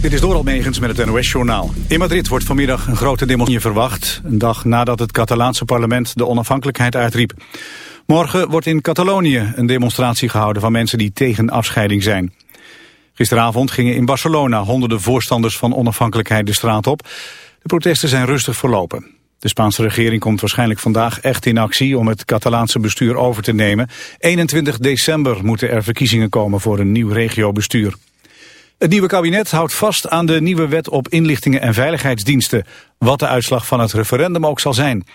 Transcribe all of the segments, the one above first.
Dit is Doral Megens met het NOS-journaal. In Madrid wordt vanmiddag een grote demonstratie verwacht. Een dag nadat het Catalaanse parlement de onafhankelijkheid uitriep. Morgen wordt in Catalonië een demonstratie gehouden van mensen die tegen afscheiding zijn. Gisteravond gingen in Barcelona honderden voorstanders van onafhankelijkheid de straat op. De protesten zijn rustig verlopen. De Spaanse regering komt waarschijnlijk vandaag echt in actie om het Catalaanse bestuur over te nemen. 21 december moeten er verkiezingen komen voor een nieuw regiobestuur. Het nieuwe kabinet houdt vast aan de nieuwe wet op inlichtingen en veiligheidsdiensten, wat de uitslag van het referendum ook zal zijn.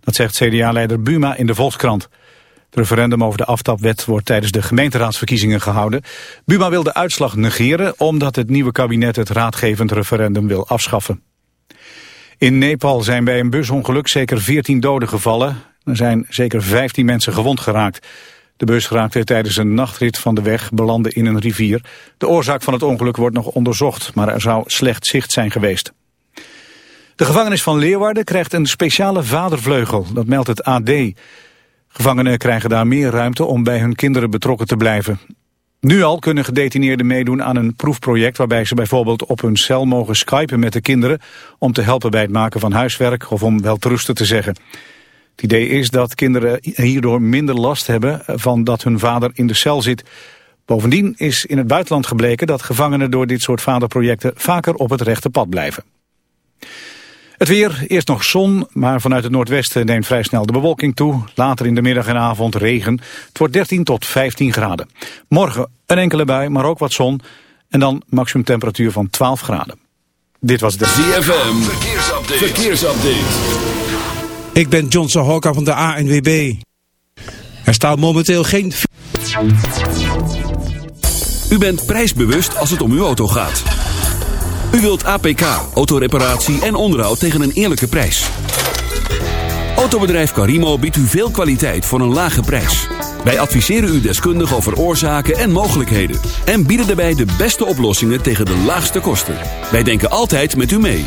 Dat zegt CDA-leider Buma in de Volkskrant. Het referendum over de aftapwet wordt tijdens de gemeenteraadsverkiezingen gehouden. Buma wil de uitslag negeren omdat het nieuwe kabinet het raadgevend referendum wil afschaffen. In Nepal zijn bij een busongeluk zeker 14 doden gevallen. Er zijn zeker 15 mensen gewond geraakt. De bus raakte tijdens een nachtrit van de weg, belandde in een rivier. De oorzaak van het ongeluk wordt nog onderzocht, maar er zou slecht zicht zijn geweest. De gevangenis van Leeuwarden krijgt een speciale vadervleugel, dat meldt het AD. Gevangenen krijgen daar meer ruimte om bij hun kinderen betrokken te blijven. Nu al kunnen gedetineerden meedoen aan een proefproject waarbij ze bijvoorbeeld op hun cel mogen skypen met de kinderen om te helpen bij het maken van huiswerk of om wel te te zeggen. Het idee is dat kinderen hierdoor minder last hebben van dat hun vader in de cel zit. Bovendien is in het buitenland gebleken dat gevangenen door dit soort vaderprojecten vaker op het rechte pad blijven. Het weer, eerst nog zon, maar vanuit het noordwesten neemt vrij snel de bewolking toe. Later in de middag en avond regen. Het wordt 13 tot 15 graden. Morgen een enkele bui, maar ook wat zon. En dan maximum temperatuur van 12 graden. Dit was de ZFM. Verkeersupdate. Verkeersupdate. Ik ben John Sahoka van de ANWB. Er staat momenteel geen... U bent prijsbewust als het om uw auto gaat. U wilt APK, autoreparatie en onderhoud tegen een eerlijke prijs. Autobedrijf Carimo biedt u veel kwaliteit voor een lage prijs. Wij adviseren u deskundig over oorzaken en mogelijkheden. En bieden daarbij de beste oplossingen tegen de laagste kosten. Wij denken altijd met u mee.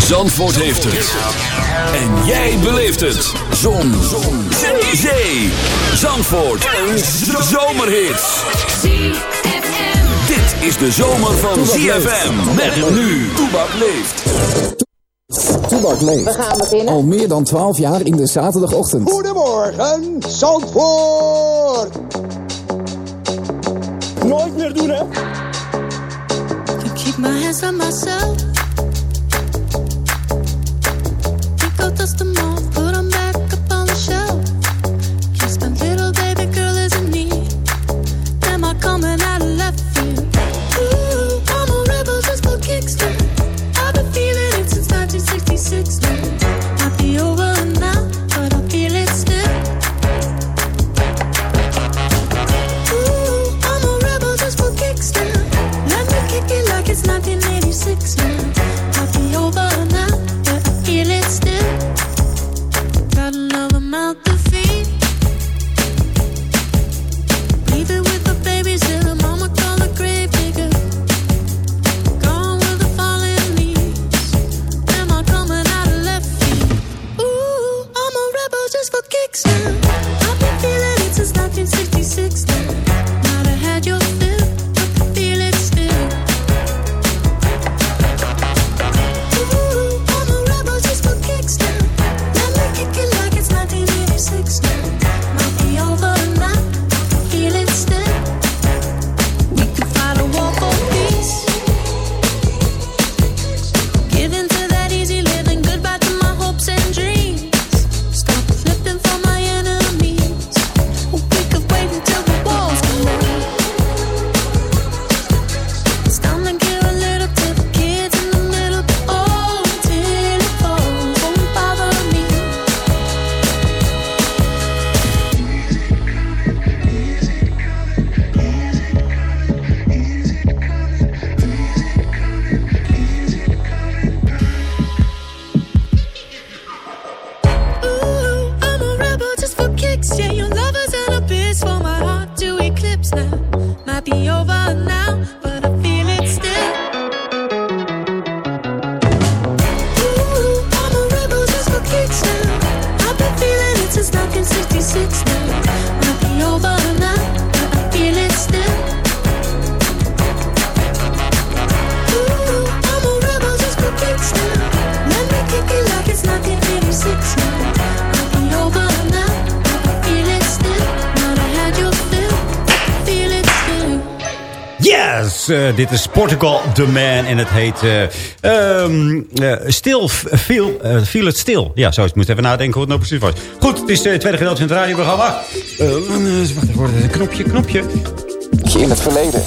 Zandvoort heeft het. En jij beleeft het. Zon. Zon. Zee. Zee. Zandvoort. Een zomerhit. Dit is de zomer van ZFM. Met nu. Toebak leeft. Toebak leeft. We gaan beginnen. Al meer dan 12 jaar in de zaterdagochtend. Goedemorgen, Zandvoort. Nooit meer doen, hè? Keep my hands on myself. Think I'll dust them off, Eh, dit is Portugal The Man en het heet eh ehm, eh, Stil, eh, feel It Still. Ja, zo, ik moest even nadenken hoe het nou precies was. Goed, het is eh, het tweede gedeelte van het radioprogramma. Eh, eh, wacht even, een knopje, knopje. In het verleden.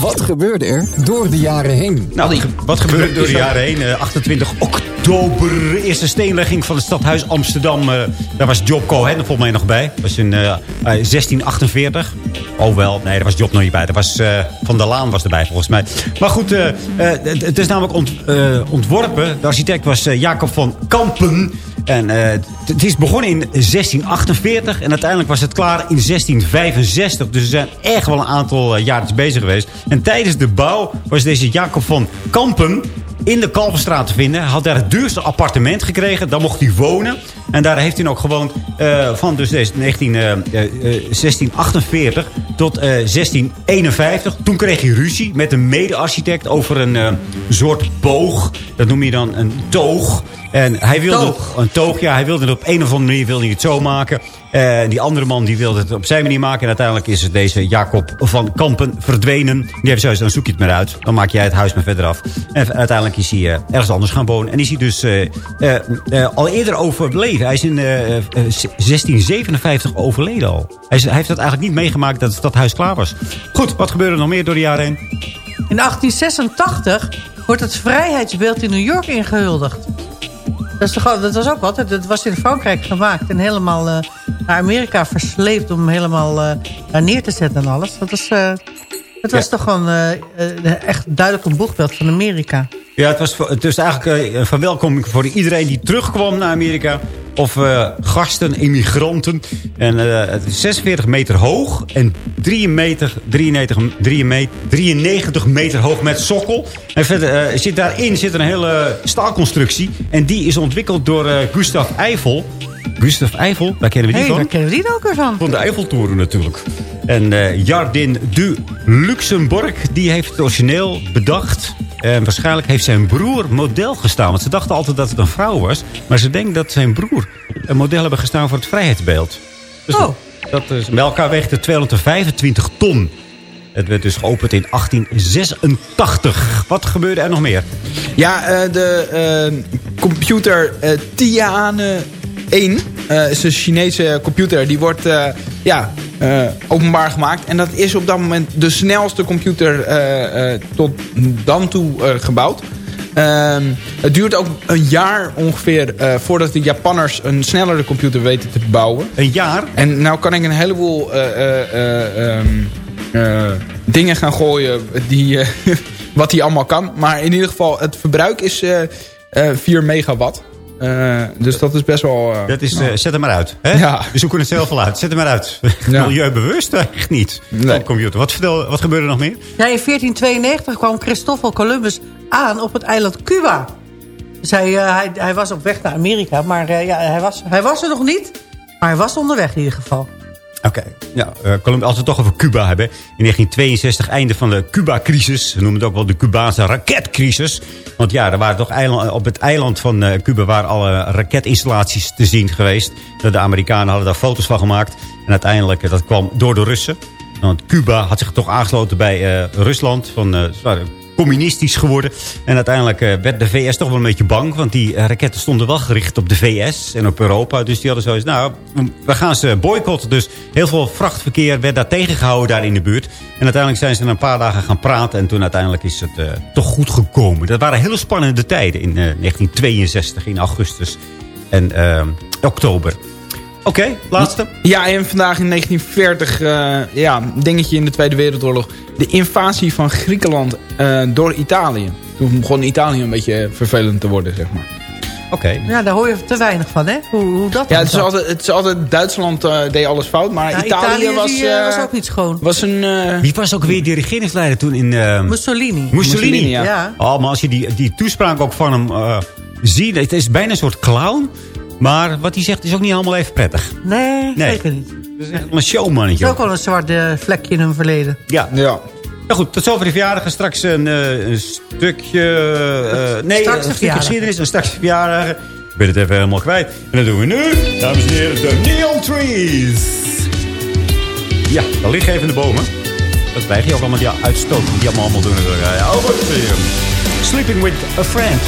Wat gebeurde er door de jaren heen? Nou, wat gebeurde er door de jaren heen? Eh, 28 oktober, eerste steenlegging van het stadhuis Amsterdam. eh, daar was Job Cohen volgens mij nog bij. Dat was in eh, eh, 1648. Oh wel, nee, daar was Job nog niet bij. Dat was eh, Van der Laan was erbij volgens mij. Maar goed, eh, eh, het, is namelijk ont- eh, ontworpen. De architect was eh, Jacob van Kampen. En eh, het- is begonnen in 1648 en uiteindelijk was het klaar in 1665. Dus ze zijn echt wel een aantal uh, jaartjes bezig geweest. En tijdens de bouw was deze Jacob van Kampen in de Kalverstraat te vinden. Hij had daar het duurste appartement gekregen. Daar mocht hij wonen. En daar heeft hij ook gewoond eh, van dus deze 19, eh, eh, eh, 1648 tot eh, 1651. Toen kreeg hij ruzie met een mede-architect over een eh, soort boog. Dat noem je dan een toog. En hij wilde Toog. een toog, ja, hij wilde het op een of andere manier wilde hij het zo maken. En die andere man die wilde het op zijn manier maken. En uiteindelijk is het deze Jacob van Kampen verdwenen. Die heeft zoiets, dan zoek je het maar uit. Dan maak jij het huis maar verder af. En uiteindelijk is hij eh, ergens anders gaan wonen. En is hij dus eh, eh, eh, al eerder overleden. Hij is in eh, eh, 1657 overleden al. Hij, is- hij heeft het eigenlijk niet meegemaakt dat het stadhuis klaar was. Goed, wat gebeurde er nog meer door de jaren heen? In 1886 wordt het vrijheidsbeeld in New York ingehuldigd. Dat, is toch, dat was ook wat. Dat was in Frankrijk gemaakt. En helemaal eh, naar Amerika versleept om hem helemaal eh, daar neer te zetten en alles. Dat was, eh, dat was Ja. toch gewoon eh, eh, echt duidelijk een boegbeeld van Amerika. Ja, het was, het was eigenlijk eh, een verwelkoming voor iedereen die terugkwam naar Amerika. Of eh, gasten, immigranten. En eh, het is 46 meter hoog en 93, 93, 93, 93 meter hoog met sokkel. En verder zit daarin zit een hele staalconstructie. En die is ontwikkeld door Gustav Eiffel. Gustav Eiffel, daar kennen we die Hé, van. waar kennen we die ook weer van? Van de Eiffeltoren natuurlijk. En Jardin du Luxemburg, die heeft het origineel bedacht. En waarschijnlijk heeft zijn broer model gestaan. Want ze dachten altijd dat het een vrouw was. Maar ze denken dat zijn broer een model hebben gestaan voor het vrijheidsbeeld. Dus Oh. dat is, bij elkaar weegt het 225 ton. Het werd dus geopend in 1886. Wat gebeurde er nog meer? Ja, eh, de eh, computer eh, Tiane 1 eh, is een Chinese computer. Die wordt eh, ja, eh, openbaar gemaakt. En dat is op dat moment de snelste computer eh, eh, tot dan toe gebouwd. Ehm, het duurt ook een jaar ongeveer voordat de Japanners een snellere computer weten te bouwen. Een jaar? En nou kan ik een heleboel eh, eh, eh, ehm, eh, dingen gaan gooien die, wat hij allemaal kan. Maar in ieder geval, het verbruik is eh, eh, 4 megawatt. Eh, dus dat is best wel... eh, Dat is, nou, eh, zet hem maar uit. Hè? Ja. We zoeken het zelf wel uit. Zet hem maar uit. Ja. Milieubewust echt niet. Nee. Op computer. Wat, vertel, wat gebeurde er nog meer? Ja, in 1492 kwam Christoffel Columbus aan op het eiland Cuba. Dus hij, eh, hij, hij was op weg naar Amerika, maar eh, ja, hij, was, hij was er nog niet. Maar hij was onderweg in ieder geval. Oké, ja, eh, Colum- als we het toch over Cuba hebben. In 1962, einde van de Cuba-crisis. We noemen het ook wel de Cubaanse raketcrisis. Want ja, er waren toch eiland, op het eiland van eh, Cuba... waren alle raketinstallaties te zien geweest. De Amerikanen hadden daar foto's van gemaakt. En uiteindelijk, eh, dat kwam door de Russen. Want Cuba had zich toch aangesloten bij Rusland. Van, communistisch geworden. En uiteindelijk eh, werd de VS toch wel een beetje bang. Want die eh, raketten stonden wel gericht op de VS en op Europa. Dus die hadden zoiets, nou, we gaan ze boycotten. Dus heel veel vrachtverkeer werd daar tegengehouden daar in de buurt. En uiteindelijk zijn ze een paar dagen gaan praten. En toen uiteindelijk is het eh, toch goed gekomen. Dat waren hele spannende tijden in eh, 1962, in augustus en eh, oktober. Oké, laatste. Ja, en vandaag in 1940, eh, ja, dingetje in de Tweede Wereldoorlog. De invasie van Griekenland eh, door Italië. Toen begon Italië een beetje vervelend te worden, zeg maar. Oké. Ja, daar hoor je te weinig van, hè? Hoe, hoe dat Ja, het is altijd, het is altijd Duitsland eh, deed alles fout, maar Ja, Italië, was, die, was ook niet schoon. was een... eh, Wie was ook weer die regeringsleider toen in... eh, Mussolini. Mussolini. Mussolini, ja. Ja. Oh, maar als je die, die toespraak ook van hem eh, ziet... Het is bijna een soort clown. Maar wat hij zegt is ook niet allemaal even prettig. Nee, Nee. zeker niet. Het is echt een showmannetje. Het is ook wel een zwart eh, vlekje in hun verleden. Ja. Ja. Nou goed, tot zover de verjaardag. Straks een, eh, een stukje... eh, nee, Straks een een stukje geschiedenis. En straks verjaardag. Ik ben het even helemaal kwijt. En dat doen we nu, dames en heren, de Neon Trees. Ja, daar liggen even de bomen. Dat krijg je ook allemaal die uitstoot die allemaal allemaal doen. Ja, oh, wat is hier? Sleeping with a friend.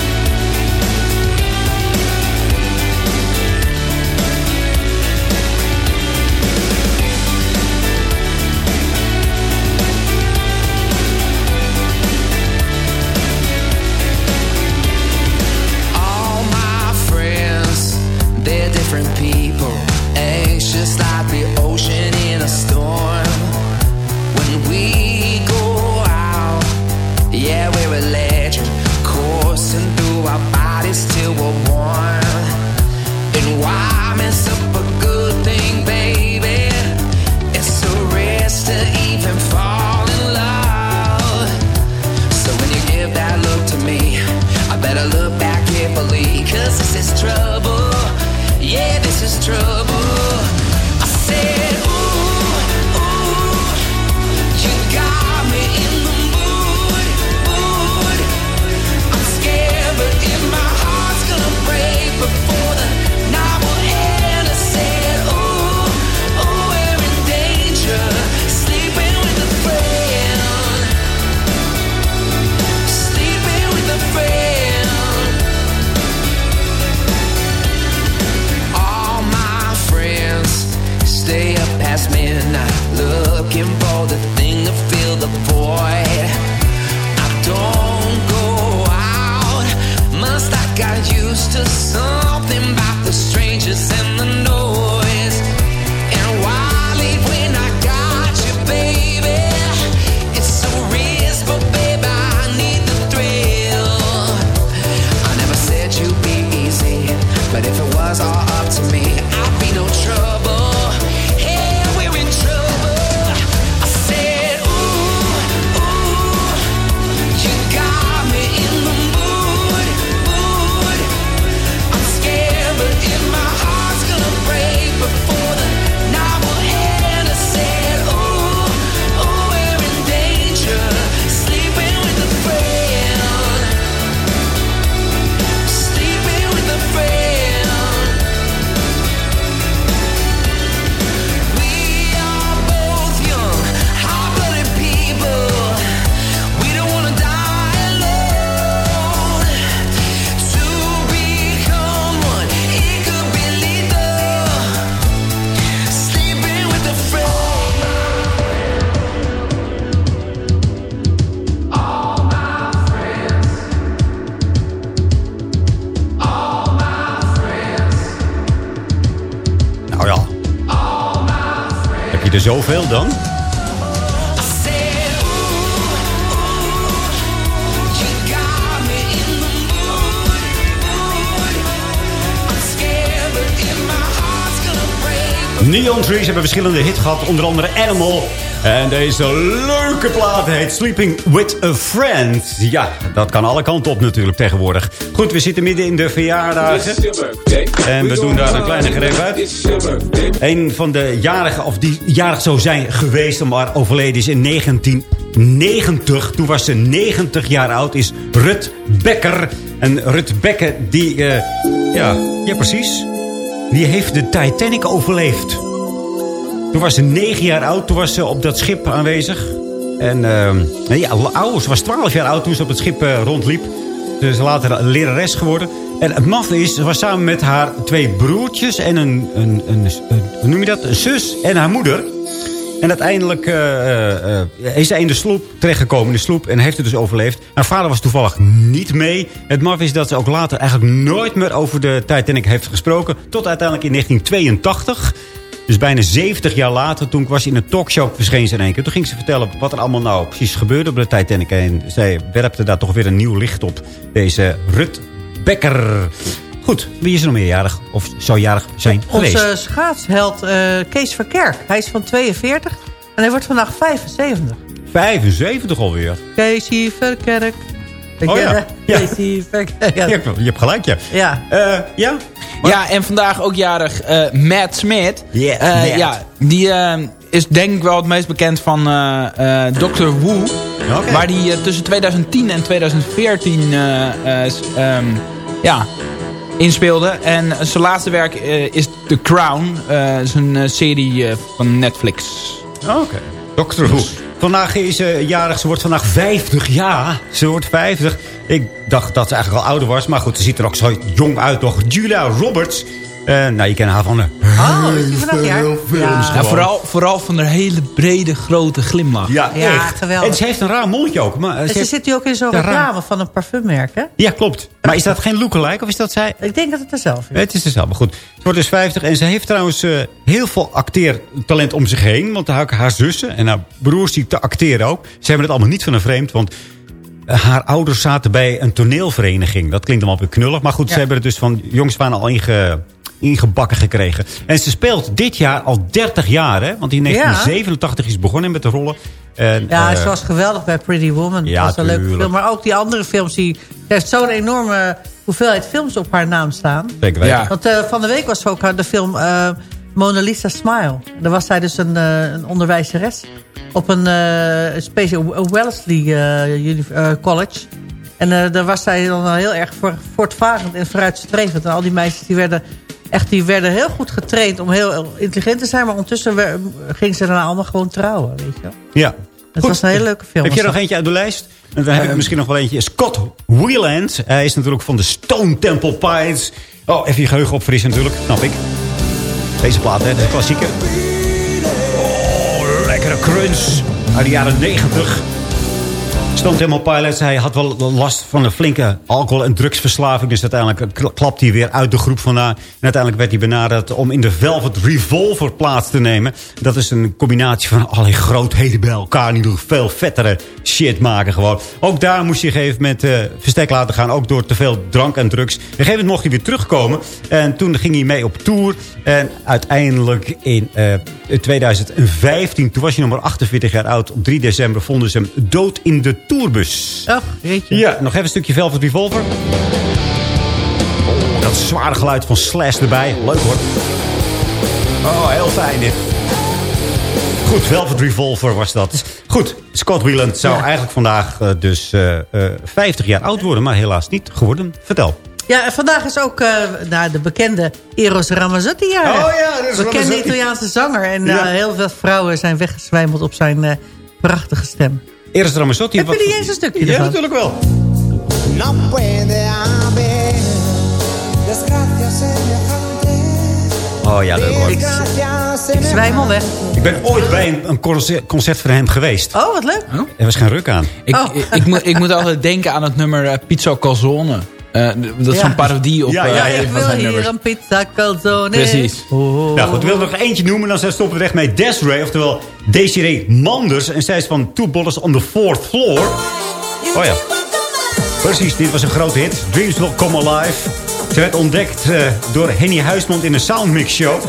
Zoveel dan? Neon Trees hebben verschillende hits gehad. Onder andere Animal. En deze leuke plaat heet Sleeping with a Friend. Ja, dat kan alle kanten op natuurlijk tegenwoordig. Goed, we zitten midden in de verjaardagen. En we doen daar een kleine greep uit. Een van de jarigen, of die jarig zou zijn geweest, maar overleden is in 1990. Toen was ze 90 jaar oud, is Rut Becker. En Rut Becker, die, eh, ja, ja precies. Die heeft de Titanic overleefd. Toen was ze 9 jaar oud, toen was ze op dat schip aanwezig. En ehm, nee, ja, oud, ze was 12 jaar oud toen ze op het schip eh, rondliep. Ze is later lerares geworden. En het maffe is, ze was samen met haar twee broertjes en een, een, een, noem je dat? Een zus en haar moeder. En uiteindelijk eh, eh, is zij in de sloep terechtgekomen, in de sloep, en heeft het dus overleefd. Haar vader was toevallig niet mee. Het maf is dat ze ook later eigenlijk nooit meer over de Titanic heeft gesproken. Tot uiteindelijk in 1982. Dus bijna 70 jaar later, toen was ze in een talkshow verscheen ze in één keer. Toen ging ze vertellen wat er allemaal nou precies gebeurde op de Titanic. En zij werpte daar toch weer een nieuw licht op. Deze Rut Becker. Goed, wie is er nog meerjarig? Of zou jarig zijn geweest? Onze schaatsheld eh, Kees Verkerk. Hij is van 42 en hij wordt vandaag 75. 75 alweer. Keesie Verkerk. Oh je, ja. eh, Ja. Casey ja. Je hebt gelijk, ja. Ja. Eh, ja? Ja, en vandaag ook jarig eh, Matt Smith. Ja, Eh, Matt. ja, die is denk ik wel het meest bekend van eh, eh, Dr. Who. Waar die eh, tussen 2010 en 2014 eh, eh, s- ehm, ja, inspeelde. En zijn laatste werk eh, is The Crown. eh is een eh, serie eh, van Netflix. Oké. Dr. Who. Vandaag is ze jarig. Ze wordt vandaag 50 jaar. Ze wordt 50. Ik dacht dat ze eigenlijk al ouder was. Maar goed, ze ziet er ook zo jong uit toch. Julia Roberts. Eh, nou, je kent haar van... eh, Oh, is die vandaag jaar? Ja. Ja, vooral, vooral van haar hele brede, grote glimlach. Ja, Ja, echt. geweldig. En ze heeft een raar mondje ook. Maar, eh, En ze ze heeft- zit nu ook in zo'n reclame van een parfummerk, hè? Ja, klopt. Maar is dat geen lookalike of is dat zij? Ik denk dat het er zelf is. Het is dezelfde. Goed. Ze wordt dus 50 en ze heeft trouwens eh, heel veel acteertalent om zich heen. Want haar, haar zussen en haar broers die te acteren ook. Ze hebben het allemaal niet van een vreemd. Want haar ouders zaten bij een toneelvereniging. Dat klinkt allemaal weer knullig. Maar goed, ze hebben het dus van jongs van al inge, ingebakken gekregen. En ze speelt dit jaar al 30 jaar. Hè? Want in 1987 is ze begonnen met de rollen. En, Ja, eh, ze was geweldig bij Pretty Woman. ja, dat was een leuke film. Maar ook die andere films. Die, ze heeft zo'n enorme hoeveelheid films op haar naam staan. Ja. Want eh, van de week was ook eh, de film eh, Mona Lisa Smile. Daar was zij dus een, eh, een onderwijzeres op een uh, special Wellesley eh, eh, College. En eh, daar was zij dan heel erg voor, voortvarend en vooruitstrevend. En al die meisjes die werden, echt, die werden heel goed getraind om heel intelligent te zijn. Maar ondertussen wer- ging ze daarna allemaal gewoon trouwen. Weet je. Ja. Het Goed. was een hele leuke film. Heb je er nog eentje uit de lijst? En dan heb ik misschien nog wel eentje. Scott Weiland. Hij is natuurlijk van de Stone Temple Pilots. Oh, even je geheugen opfrissen natuurlijk. Snap ik. Deze plaat, hè. De klassieker. Oh, lekkere crunch. Uit de jaren 90. Stone Temple Pilots, hij had wel last van een flinke alcohol- en drugsverslaving. Dus uiteindelijk kla- klapt hij weer uit de groep vandaan. En uiteindelijk werd hij benaderd om in de Velvet Revolver plaats te nemen. Dat is een combinatie van allerlei grootheden bij elkaar. Die nog veel vettere shit maken gewoon. Ook daar moest hij op een gegeven moment eh, verstek laten gaan. Ook door te veel drank en drugs. Op een gegeven moment mocht hij weer terugkomen. En toen ging hij mee op tour. En uiteindelijk in eh, 2015, toen was hij nog maar 48 jaar oud. Op 3 december vonden ze hem dood in de tourbus. Och, jeetje. Ja, nog even een stukje Velvet Revolver. Oh, dat zware geluid van Slash erbij. Leuk hoor. Oh, heel fijn dit. Goed, Velvet Revolver was dat. Goed, Scott Wieland zou Ja. eigenlijk vandaag eh, dus eh, eh, 50 jaar oud worden. Maar helaas niet geworden. Vertel. Ja, en vandaag is ook eh, nou, de bekende Eros Ramazzotti jarig. Oh ja, Eros Bekende Ramazzotti. Italiaanse zanger. En Ja. eh, heel veel vrouwen zijn weggezwijmeld op zijn eh, prachtige stem. Eerst Ramazzotti. Heb je wat- niet eens een stukje Ja, ervan? natuurlijk wel. No puede haber desgracias semejantes. Oh ja, leuk hoor. Ik, ik zwijm al weg. Ik ben ooit bij een, een concert, concert van hem geweest. Oh, wat leuk. Er was geen ruk aan. Ik, Oh. ik, ik, moet, ik moet altijd denken aan het nummer eh, Pizza Calzone. Eh, dat is Ja. zo'n parodie op Ja, eh, ja, Ja, een ik wil hier nummers. een pizza calzone. Precies. Oh. Nou goed, ik wil er nog eentje noemen. Dan stoppen we recht mee. Desiree, oftewel Desiree Manders. En zij is van Two Bottles on the Fourth Floor. Oh ja. Precies, dit was een grote hit. Dreams Will Come Alive. Ze werd ontdekt eh, door Henny Huismond in een Soundmix Show.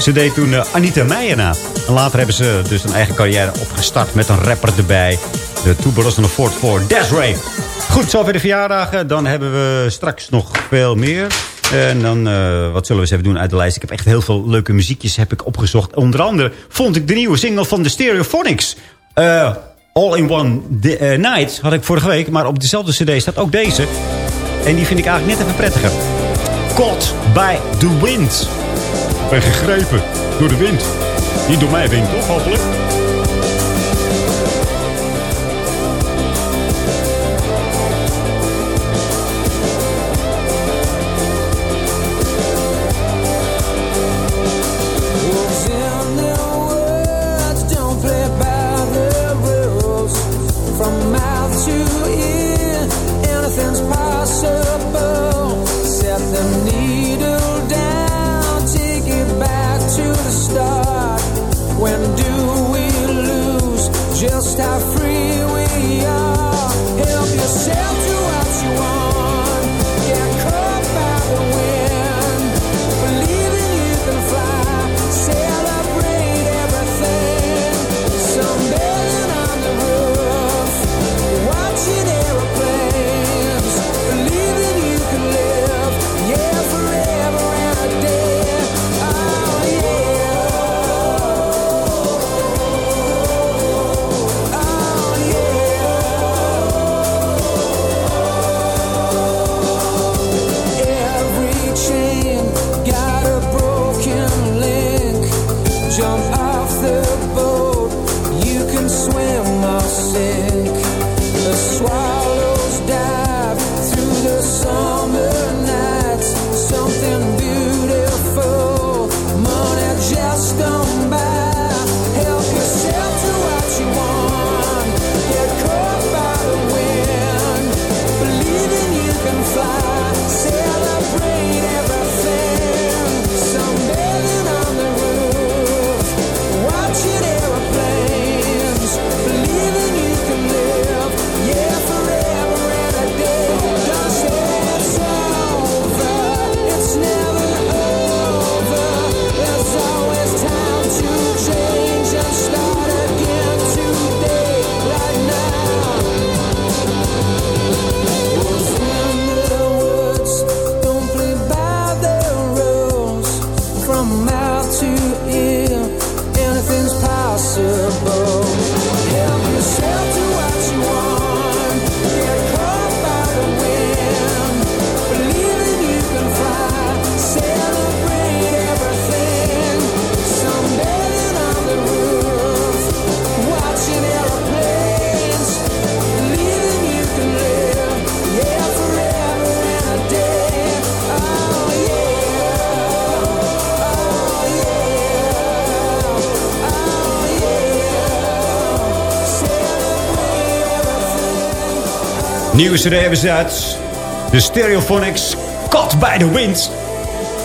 Ze deed toen eh, Anita Meijer na. En later hebben ze dus een eigen carrière opgestart met een rapper erbij. De Bottles on the Fourth Floor. Desiree. Goed, zover de verjaardagen. Dan hebben we straks nog veel meer. En dan, eh, wat zullen we eens even doen uit de lijst? Ik heb echt heel veel leuke muziekjes heb ik opgezocht. Onder andere vond ik de nieuwe single van de Stereophonics. Eh, All in One eh, Night had ik vorige week. Maar op dezelfde cd staat ook deze. En die vind ik eigenlijk net even prettiger. Caught by the Wind. Ik ben gegrepen door de wind. Niet door mij wind, toch hopelijk? Nieuwe CD hebben ze uit. De Stereophonics. Caught by the wind.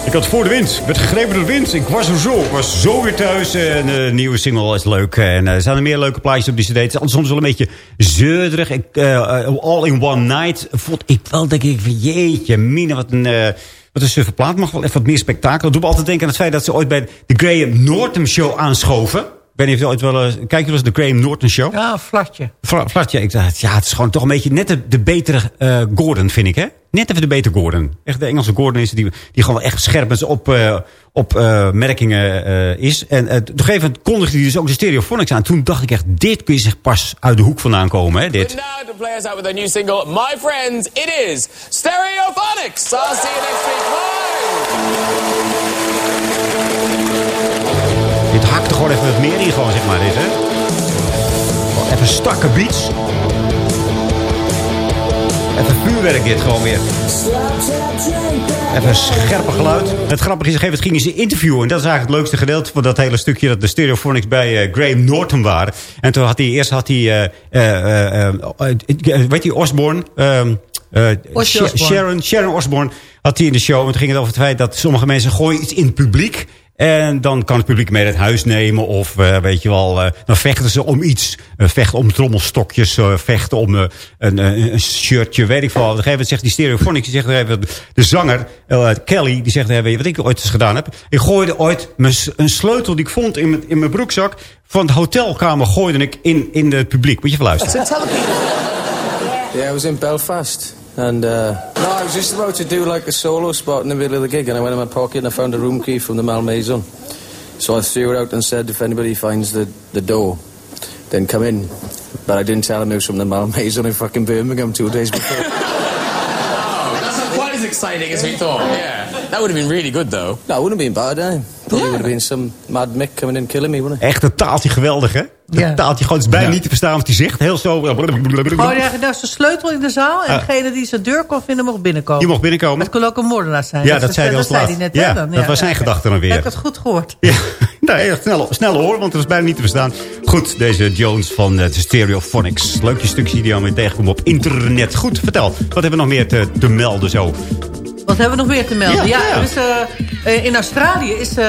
Ik had voor de wind. Ik werd gegrepen door de wind. Ik was er zo. Was zo weer thuis. En de nieuwe single is leuk. En er zijn er meer leuke plaatjes op die cd. Het is soms wel een beetje zeurderig. Ik, eh, all in one night. Vond ik wel, denk ik, van jeetje, mine, wat een... eh, wat een suffe plaat. Mag wel even wat meer spektakel. Dat doet me altijd denken aan het feit dat ze ooit bij de Graham Norton Show aanschoven. Weet niet of je ooit wel eens... Kijk je wel eens de Graham Norton Show? Ja, flatje. Vla- Flatje, ik dacht, ja, het is gewoon toch een beetje net de, de betere eh, Gordon, vind ik, hè? Net even de betere Gordon. Echt de Engelse Gordon is die, die gewoon wel echt scherp met zijn op, eh, op eh, merkingen eh, is. En op een gegeven moment kondigde hij dus ook de stereophonics aan. Toen dacht ik echt, dit kun je zich pas uit de hoek vandaan komen, hè, dit. Now to play us out with their new single, My Friends, it is Stereophonics. I'll see you next week. Bye. Er gewoon even wat meer in, gewoon, zeg maar, dit, hè? Even stakke beats. Even vuurwerk dit gewoon weer. Even een scherpe geluid. Het grappige is, op een gegeven moment gingen ze interviewen. En dat is eigenlijk het leukste gedeelte van dat hele stukje... dat de Stereophonics bij eh, Graham Norton waren. En toen had hij eerst... Had hij, eh, eh, weet je, Osborne... Osbourne. Sharon, Sharon Osbourne had hij in de show. En toen ging het over het feit dat sommige mensen gooien iets in het publiek. En dan kan het publiek mee het huis nemen. Of eh, weet je wel, eh, dan vechten ze om iets. Eh, vechten om trommelstokjes. vechten om een, een, shirtje, weet ik veel. Op een zegt die stereophonics, die zegt, de zanger Kelly, die zegt, weet je wat ik ooit eens gedaan heb? Ik gooide ooit een sleutel die ik vond in mijn, in mijn broekzak. Van de hotelkamer gooide ik in, in het publiek. Moet je even luisteren. I was in Belfast. And, uh, no, I was just about to do like a solo spot in the middle of the gig, and I went in my pocket and I found a room key from the Malmaison. So I threw it out and said, if anybody finds the, the door, then come in. But I didn't tell him it was from the Malmaison in fucking Birmingham two days before. Oh, that's not quite as exciting as we thought. Yeah. That would have been really good, though. no, it wouldn't have been bad, eh? Probably would have been some mad Mick coming in killing me, wouldn't it? Echt een taaltje geweldig, hè? Dat Ja. taaltje gewoon, het is bijna niet te verstaan wat hij zegt. Heel zo... Oh, ja, daar is de sleutel in de zaal. En Ah. degene die zijn deur kon vinden, mocht binnenkomen. Die mocht binnenkomen. Het kon ook een moordenaar zijn. Ja, Dus dat zei hij als dat laatst. net. Ja, dat was zijn gedachte dan weer. Heb ik het goed gehoord? Ja, nee, echt snel, snel hoor, want het was bijna niet te verstaan. Goed, deze Jones van eh, de Stereophonics. Leukje stukje die je weer tegenkomt op internet. Goed, vertel. Wat hebben we nog meer te, te melden zo? Wat hebben we nog meer te melden? Ja, Ja, ja. is, eh, eh, in Australië is eh,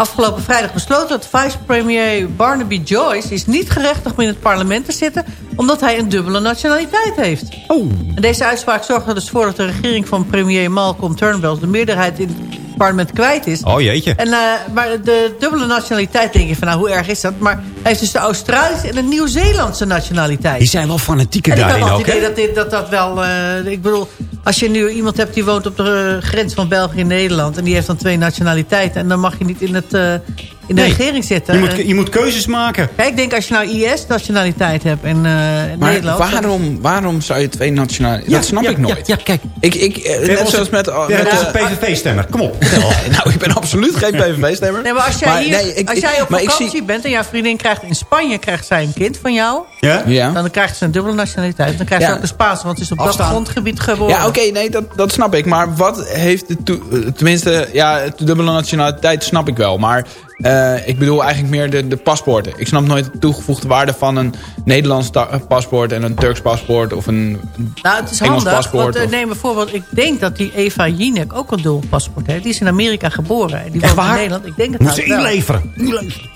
afgelopen vrijdag besloten... dat vice-premier Barnaby Joyce is niet gerechtigd om in het parlement te zitten... omdat hij een dubbele nationaliteit heeft. Oh. En deze uitspraak zorgt er dus voor dat de regering van premier Malcolm Turnbull... de meerderheid in parlement kwijt is. Oh jeetje. En, eh, maar de dubbele nationaliteit denk je van, nou, hoe erg is dat? Maar hij heeft dus de Australische en de Nieuw-Zeelandse nationaliteit. Die zijn wel had daarin ook, het idee hè? dat, dit, dat dat wel... eh, ik bedoel, als je nu iemand hebt die woont op de eh, grens van België en Nederland... en die heeft dan twee nationaliteiten... en dan mag je niet in het, in de Nee. regering zitten. Je moet, Eh, je moet keuzes maken. Kijk, ik denk als je nou IS-nationaliteit hebt in, eh, in Maar Nederland... waarom, waarom zou je twee nationale... Ja, dat snap ja, ik nooit. Ja, ja, kijk. Ik, ik, eh, net onze- zoals met... Ja, met dat is eh, een PVV-stemmer. Kom op. nou, ik ben absoluut geen PVV-stemmer. Nee, maar als jij, hier, nee, ik- als jij op maar ik vakantie zie- bent en jouw vriendin krijgt in Spanje krijgt zij een kind van jou... Ja? Ja. dan krijgt ze een dubbele nationaliteit. Dan krijgt Ja. ze ook een Spaanse, want het is op Afstaan. dat grondgebied geboren. Ja, oké, nee, dat, dat snap ik. Maar wat heeft de... eh, tenminste, ja, de dubbele nationaliteit snap ik wel. Maar eh, ik bedoel eigenlijk meer de, de paspoorten. Ik snap nooit de toegevoegde waarde van een Nederlands eh, paspoort... en een Turks paspoort of een Nou, het is Engels handig, paspoort. want uh, of- neem bijvoorbeeld... ik denk dat die Eva Jinek ook een dubbel paspoort heeft. Die is in Amerika geboren. En Die woont in? Nederland. Ik denk het Moet ze nou wel. inleveren.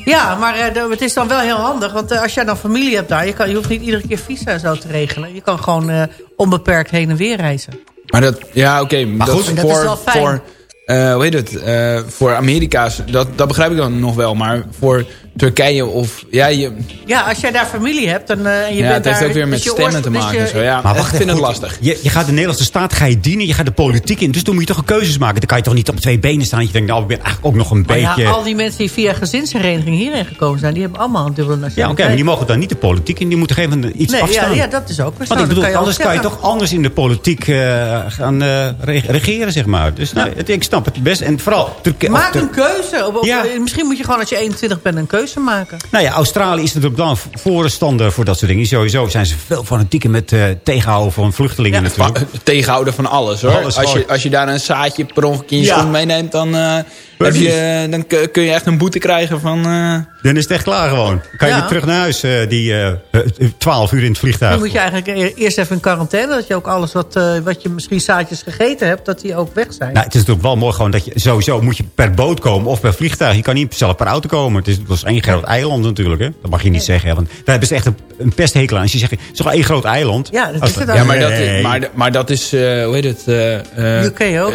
Ja, maar eh, het is dan wel heel handig. Want eh, als jij dan familie hebt daar... Je, kan, je hoeft niet iedere keer visa en zo te regelen. Je kan gewoon eh, onbeperkt heen en weer reizen. Maar dat, ja, oké. Maar dat goed, voor, dat is wel fijn. Voor, eh, hoe heet het? eh, voor Amerika's, dat, dat begrijp ik dan nog wel. Maar voor Turkije of... Ja, je, Ja, als jij daar familie hebt... Dan, eh, en je ja bent het heeft daar, ook weer met dus stemmen te maken. dus en je- zo. Ja, Maar ik wacht vind even, het lastig. Je, je gaat de Nederlandse staat ga je dienen, je gaat de politiek in. Dus dan moet je toch een keuzes maken. Dan kan je toch niet op twee benen staan. Je denkt, nou, ik ben eigenlijk ook nog een Maar beetje... ja, al die mensen die via gezinshereniging hierheen gekomen zijn... die hebben allemaal een dubbele Ja, oké, nationaliteit. maar die mogen dan niet de politiek in. Die moeten moment iets nee, afstaan. ja, ja, dat is ook. Want ik bedoel, ook anders kan je toch anders in de politiek eh, gaan eh, re- regeren, zeg maar. Dus nou, het- ik snap het best. En vooral... Maak een keuze. Ja. Misschien moet je gewoon als je 21 bent een keuze maken. Nou ja, Australië is natuurlijk dan voorstander voor dat soort dingen. Sowieso zijn ze veel fanatieker met eh, tegenhouden van vluchtelingen Ja, natuurlijk. tegenhouden van alles hoor. Alles, als, je, als je daar een zaadje per ongeluk in je Ja. schoen meeneemt, dan, eh, heb je, dan kun je echt een boete krijgen van... eh, Dan is het echt klaar gewoon. Kan je Ja. weer terug naar huis, eh, die eh, eh, 12 uur in het vliegtuig. Dan moet je eigenlijk e- eerst even in quarantaine. Dat je ook alles wat, eh, wat je misschien zaadjes gegeten hebt, dat die ook weg zijn. Nou, het is natuurlijk wel mooi gewoon dat je sowieso moet je per boot komen of per vliegtuig. Je kan niet zelf per auto komen. Het is, het is één groot eiland natuurlijk. Hè? Dat mag je niet zeggen. Hè? Want daar hebben ze echt een, een pesthekel aan. Als je zegt, het is toch één groot eiland? Ja, dat is het ja, maar dat, maar, maar dat is, eh, hoe heet het? eh, eh, UK ook.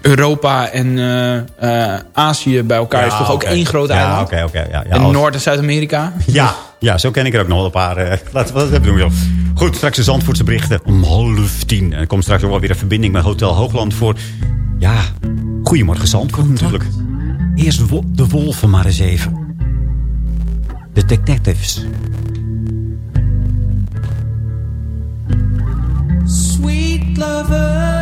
Europa en eh, eh, Azië bij elkaar is Ja, toch ook één groot Ja, eiland? oké, oké. ja, ja, en als- Noord- en Zuid-Amerika? Ja, ja, zo ken ik er ook nog wel een paar. eh, laten we dat even doen, joh. Goed, straks de Zandvoortse berichten om half tien. En er komt straks ook wel weer een verbinding met Hotel Hoogland voor... Ja, goedemorgen Zandvoort natuurlijk. Eerst wo- de wolven maar eens even. De detectives. Sweet lover,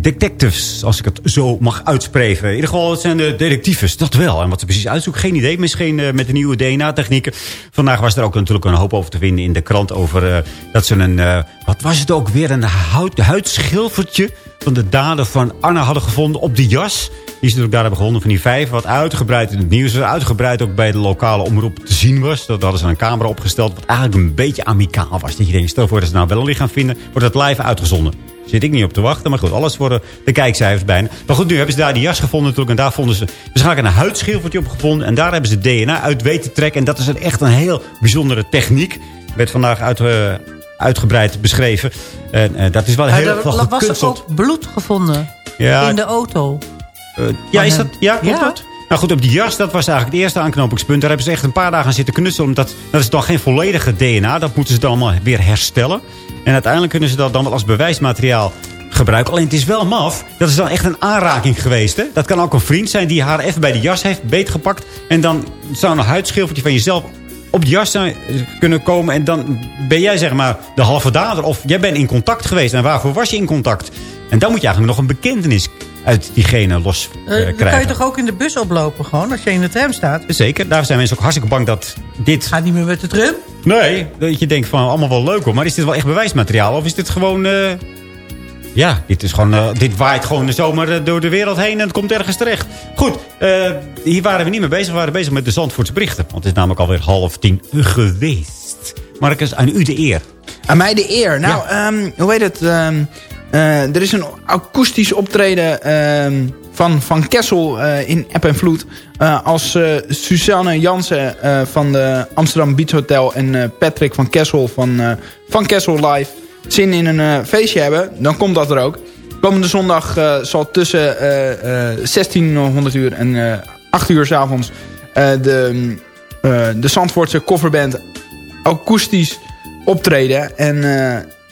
Detectives, als ik het zo mag uitspreken. In ieder geval, het zijn de detectives, dat wel. En wat ze precies uitzoeken, geen idee. Misschien eh, met de nieuwe DNA-technieken. Vandaag was er ook natuurlijk een hoop over te vinden in de krant... over eh, dat ze een, eh, wat was het ook weer, een huid, huidschilfertje... van de dader van Anna hadden gevonden op de jas... Die ze natuurlijk daar hebben gevonden van die vijf. Wat uitgebreid in het nieuws. Uitgebreid ook bij de lokale omroep te zien was. Dat hadden ze een camera opgesteld. Wat eigenlijk een beetje amicaal was. Dat je denkt, stel voor dat ze nou wel een lichaam vinden. Wordt dat live uitgezonden. Zit ik niet op te wachten. Maar goed, alles voor de, de kijkcijfers bijna. Maar goed, nu hebben ze daar die jas gevonden natuurlijk. En daar vonden ze waarschijnlijk een huidschilfertje op gevonden. En daar hebben ze DNA uit weten te trekken. En dat is een, echt een heel bijzondere techniek. Werd vandaag uit, eh, uitgebreid beschreven. En eh, dat is wel heel veel was er gekunsteld. ook bloed gevonden Ja, in de auto. Eh, ja, is Van dat, ja, klopt Ja. dat? Nou goed, op die jas, dat was eigenlijk het eerste aanknopingspunt. Daar hebben ze echt een paar dagen aan zitten knutselen. Omdat dat is dan geen volledige DNA. Dat moeten ze dan allemaal weer herstellen. En uiteindelijk kunnen ze dat dan wel als bewijsmateriaal gebruiken. Alleen het is wel maf. Dat is dan echt een aanraking geweest. Hè? Dat kan ook een vriend zijn die haar even bij de jas heeft beetgepakt. En dan zou een huidschilfertje van jezelf op de jas zijn, eh, kunnen komen. En dan ben jij zeg maar de halve dader. Of jij bent in contact geweest. En waarvoor was je in contact? En dan moet je eigenlijk nog een bekentenis uit diegene los eh, Eh, dan krijgen. kan je toch ook in de bus oplopen gewoon, als je in de tram staat? Zeker, daar zijn mensen ook hartstikke bang dat dit... Gaat niet meer met de tram? Nee, dat je denkt van allemaal wel leuk hoor. Maar is dit wel echt bewijsmateriaal? Of is dit gewoon... eh, Ja, dit, is gewoon, dit waait gewoon zomaar eh, door de wereld heen en het komt ergens terecht. Goed, eh, hier waren we niet mee bezig. We waren bezig met de Zandvoortse berichten. Want het is namelijk alweer half tien geweest. Marcus, aan u de eer. Aan mij de eer. Nou, ehm, hoe heet het? Ehm, eh, er is een akoestisch optreden ehm, van Van Kessel eh, in App en Vloed. Eh, als Suzanne Jansen van de Amsterdam Beach Hotel... en Patrick van Kessel van Van Kessel Live zin in een feestje hebben... dan komt dat er ook. Komende zondag zal tussen eh, eh, 1600 uur en eh 8 uur s avonds... de, de Zandvoortse coverband akoestisch optreden. En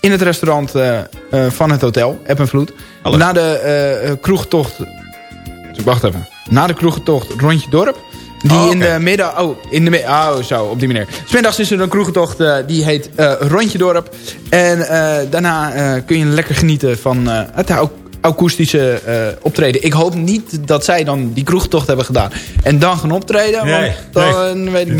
in het restaurant eh, eh, van het hotel, App en Vloed. Na de eh, kroegtocht... Dus wacht even. Na de kroegtocht Rondje Dorp. Die Oh, in de middag... Oh, in de oh, zo, op die manier. Smiddags is er een kroegtocht, die heet Rondje Dorp. En daarna kun je lekker genieten van het akoestische optreden. Ik hoop niet dat zij dan die kroegtocht hebben gedaan. En dan gaan optreden, want dan weet ik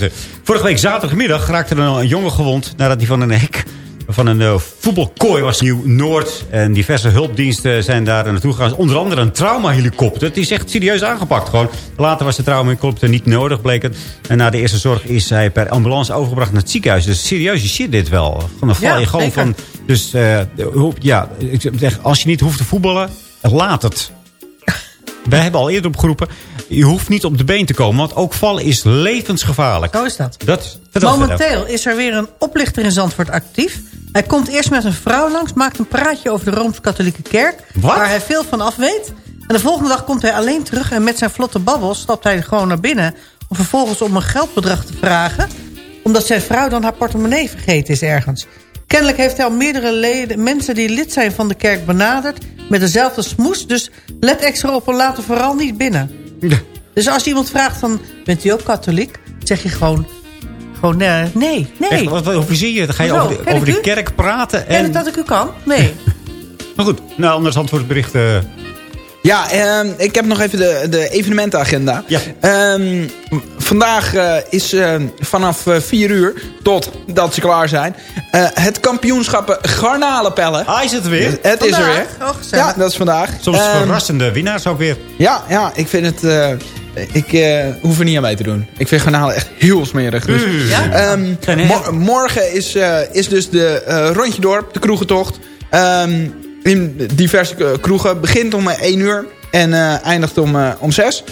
niet. Vorige week zaterdagmiddag raakte er een jongen gewond... nadat hij van een hek van een eh, voetbalkooi was Nieuw-Noord. En diverse hulpdiensten zijn daar naartoe gegaan. Onder andere een traumahelikopter. Het is echt serieus aangepakt gewoon. Later was de traumahelikopter niet nodig, bleek het. En na de eerste zorg is hij per ambulance overgebracht naar het ziekenhuis. Dus serieuze shit dit wel. Gewoon dan val Ja, je gewoon zeker. van... Dus eh, ja, als je niet hoeft te voetballen, laat het. Wij hebben al eerder opgeroepen... je hoeft niet op de been te komen... want ook vallen is levensgevaarlijk. Zo is dat. Dat. Momenteel is er weer een oplichter in Zandvoort actief. Hij komt eerst met een vrouw langs, maakt een praatje over de Rooms-Katholieke Kerk... Wat? waar hij veel van af weet. En de volgende dag komt hij alleen terug... en met zijn vlotte babbel stapt hij gewoon naar binnen... om vervolgens om een geldbedrag te vragen... omdat zijn vrouw dan haar portemonnee vergeten is ergens. Kennelijk heeft hij al meerdere leden, mensen die lid zijn van de kerk benaderd... met dezelfde smoes, dus let extra op en laat er vooral niet binnen. Dus als iemand vraagt van, bent u ook katholiek? Zeg je gewoon, gewoon nee, nee. Echt, wat, hoe zie je? Dan ga je Hoezo? over, de, Ken over u? kerk praten. Ken En... ik dat ik u kan? Nee. Maar goed, nou, anders antwoord het bericht. eh, Ja, ehm, ik heb nog even de, de evenementenagenda. Ja. Ehm, vandaag eh, is ehm, vanaf eh, 4 uur, tot dat ze klaar zijn... eh, het kampioenschap garnalenpellen. Ah, is het weer? Het is er weer. Oh. Ja, dat is vandaag. Soms verrassende winnaars ook weer. Ja, ja, ik vind het... eh, ik eh, hoef er niet aan mee te doen. Ik vind garnalen echt heel smerig. Dus, Ja? Ehm, heel- mor- morgen is, eh, is dus de eh, Rondje Dorp, de kroegentocht. Ehm, in diverse eh, kroegen. Begint om eh, 1 uur en eh, eindigt om, eh, om 6.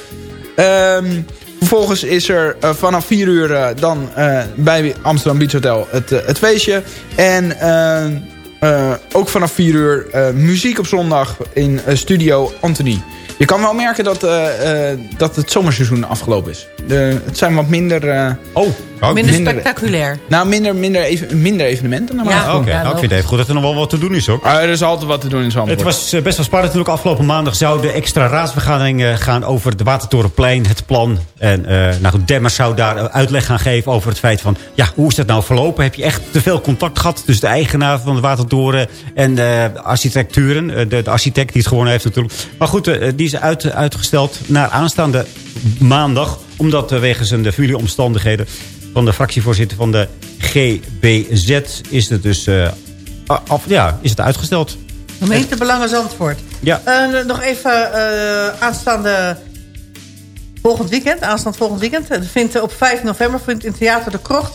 Ehm, vervolgens is er eh, vanaf 4 uur eh, dan eh, bij Amsterdam Beach Hotel het, eh, het feestje. En eh, ook vanaf 4 uur eh, muziek op zondag in eh, Studio Anthony. Je kan wel merken dat, eh, eh, dat het zomerseizoen afgelopen is. De, het zijn wat minder... eh, Oh, Minder spectaculair. Nou, minder, minder, even, minder evenementen. Dan Ja, Oké, nou, ik vind het even goed dat er nog wel wat te doen is ook. er is altijd wat te doen in Zandvoort. Het was eh, best wel spannend natuurlijk. Afgelopen maandag zou de extra raadsvergadering eh, gaan over de Watertorenplein, het plan. En eh nou goed, Demmers zou daar uitleg gaan geven over het feit van... ja, hoe is dat nou verlopen? Heb je echt te veel contact gehad tussen de eigenaar van de Watertoren... en de architecturen, de, de architect die het gewonnen heeft natuurlijk. Maar goed, die is uit, uitgesteld naar aanstaande maandag... omdat uh, wegens de familieomstandigheden van de fractievoorzitter van de GBZ... is het dus eh, af, ja, is het uitgesteld. Gemeentebelangen Zandvoort. Ja. Eh, nog even eh, aanstaande volgend weekend. Aanstaand volgend weekend. Het vindt op 5 november vindt in Theater de Krocht...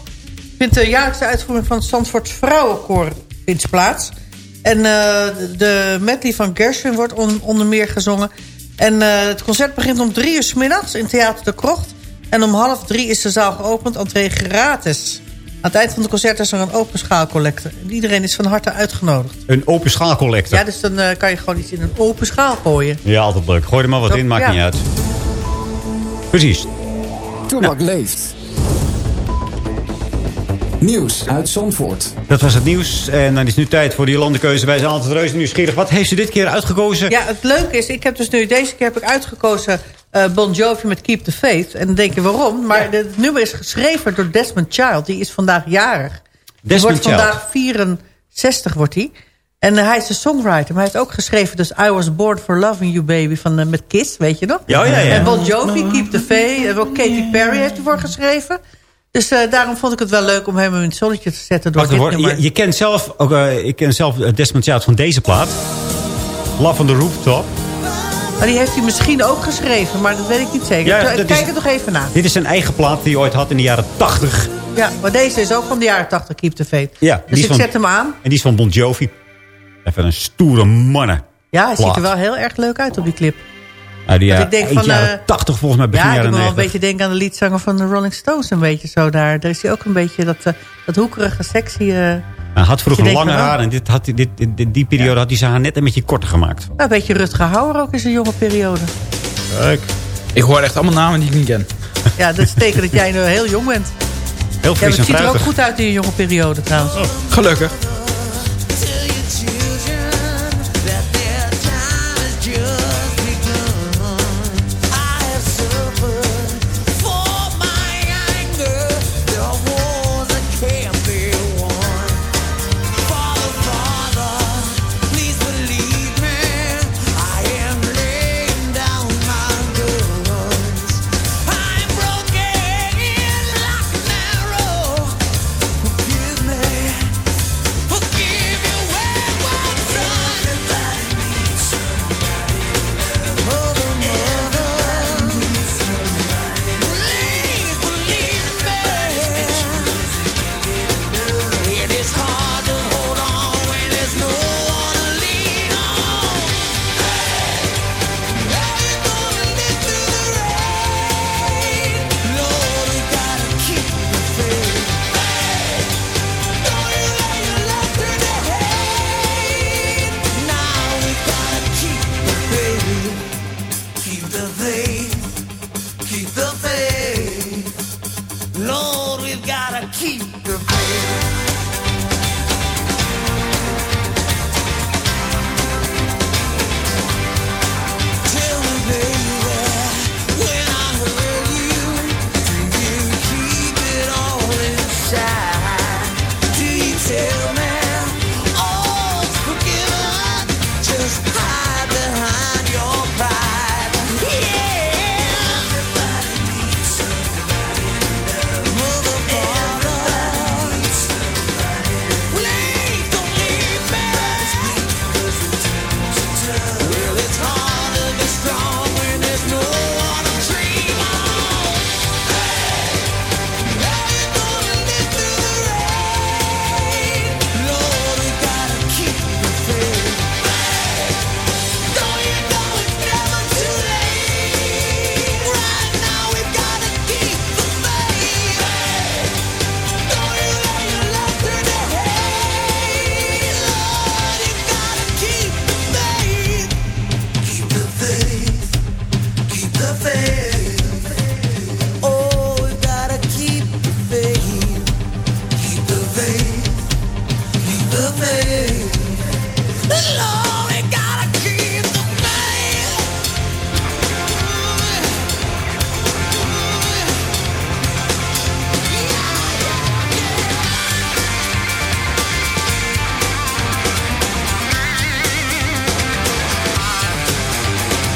vindt de jaarlijkse uitvoering van het Zandvoorts Vrouwenkoor vindt plaats. En de- de medley van Gershwin wordt on- onder meer gezongen. En eh, het concert begint om drie uur 's middags in Theater de Krocht. En om half drie is de zaal geopend, entree gratis. Aan het eind van het concert is er een open schaalcollecte. En Iedereen is van harte uitgenodigd. Een open schaalcollector. Ja, dus dan eh, kan je gewoon iets in een open schaal gooien. Ja, altijd leuk. Gooi er maar wat Zo, in, maakt ja. niet uit. Precies. Toebak leeft. Nieuws uit Zandvoort. Dat was het nieuws. En dan is nu tijd voor die landenkeuze. Wij zijn altijd reuze nieuwsgierig. Wat heeft ze dit keer uitgekozen? Ja, het leuke is, ik heb dus nu, deze keer heb ik uitgekozen eh, Bon Jovi met Keep the Faith. En dan denk je waarom? Maar het nummer is geschreven door Desmond Child. Die is vandaag jarig. Die Desmond wordt vandaag 64 wordt hij. En eh, hij is een songwriter. Maar hij heeft ook geschreven dus I Was Born for Loving You Baby van, eh, met Kiss, weet je nog? Ja, ja, ja. En Bon Jovi, Keep the Faith. En ook Katy Perry heeft hij voor geschreven. Dus eh, daarom vond ik het wel leuk om hem in het zonnetje te zetten door Wacht dit. Je, je kent zelf, ook, eh, ik ken zelf Desmond Child van deze plaat. Love on the Rooftop. Maar die heeft hij misschien ook geschreven, maar dat weet ik niet zeker. Ja, Kijk is- het nog even na. Dit is zijn eigen plaat die hij ooit had in de jaren 80. Ja, maar deze is ook van de jaren 80, Keep the Faith. Ja, dus ik van- zet hem aan. En die is van Bon Jovi. Even een stoere mannen. Ja, hij ziet er wel heel erg leuk uit op die clip. Uit de Want jaren, ik denk eind van, jaren eh, 80 volgens mij, begin ja, ik jaren moet wel een 90. beetje denken aan de liedzanger van de Rolling Stones. Een beetje zo daar. Daar is hij ook een beetje dat, eh, dat hoekerige, sexy... eh, Hij had vroeger lange oh. haar en dit had, dit, dit, dit- die periode had hij zijn haar net een beetje korter gemaakt. nou, een beetje Rutger Hauer ook in zijn jonge periode. Kijk. Ik hoor echt allemaal namen die ik niet ken. Ja, dat is teken dat jij nu heel jong bent. Heel Ja, fris en het ziet er ook goed uit in je jonge periode trouwens. Gelukkig.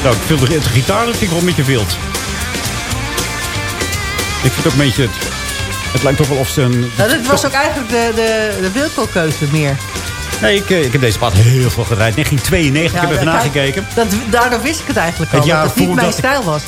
Nou, ik vind de, de gitaar dat vind ik wel een beetje wild. Ik vind het ook een beetje... Het, het lijkt toch wel of ze een... Nou, dit was ook eigenlijk de, de, de wilkelkeuze meer. Nee, ik, eh, ik heb deze plaat heel veel gedraaid. 1992, ik heb even nagekeken. Dat, daardoor wist ik het eigenlijk al. Het jaar dat het niet voordat mijn stijl was.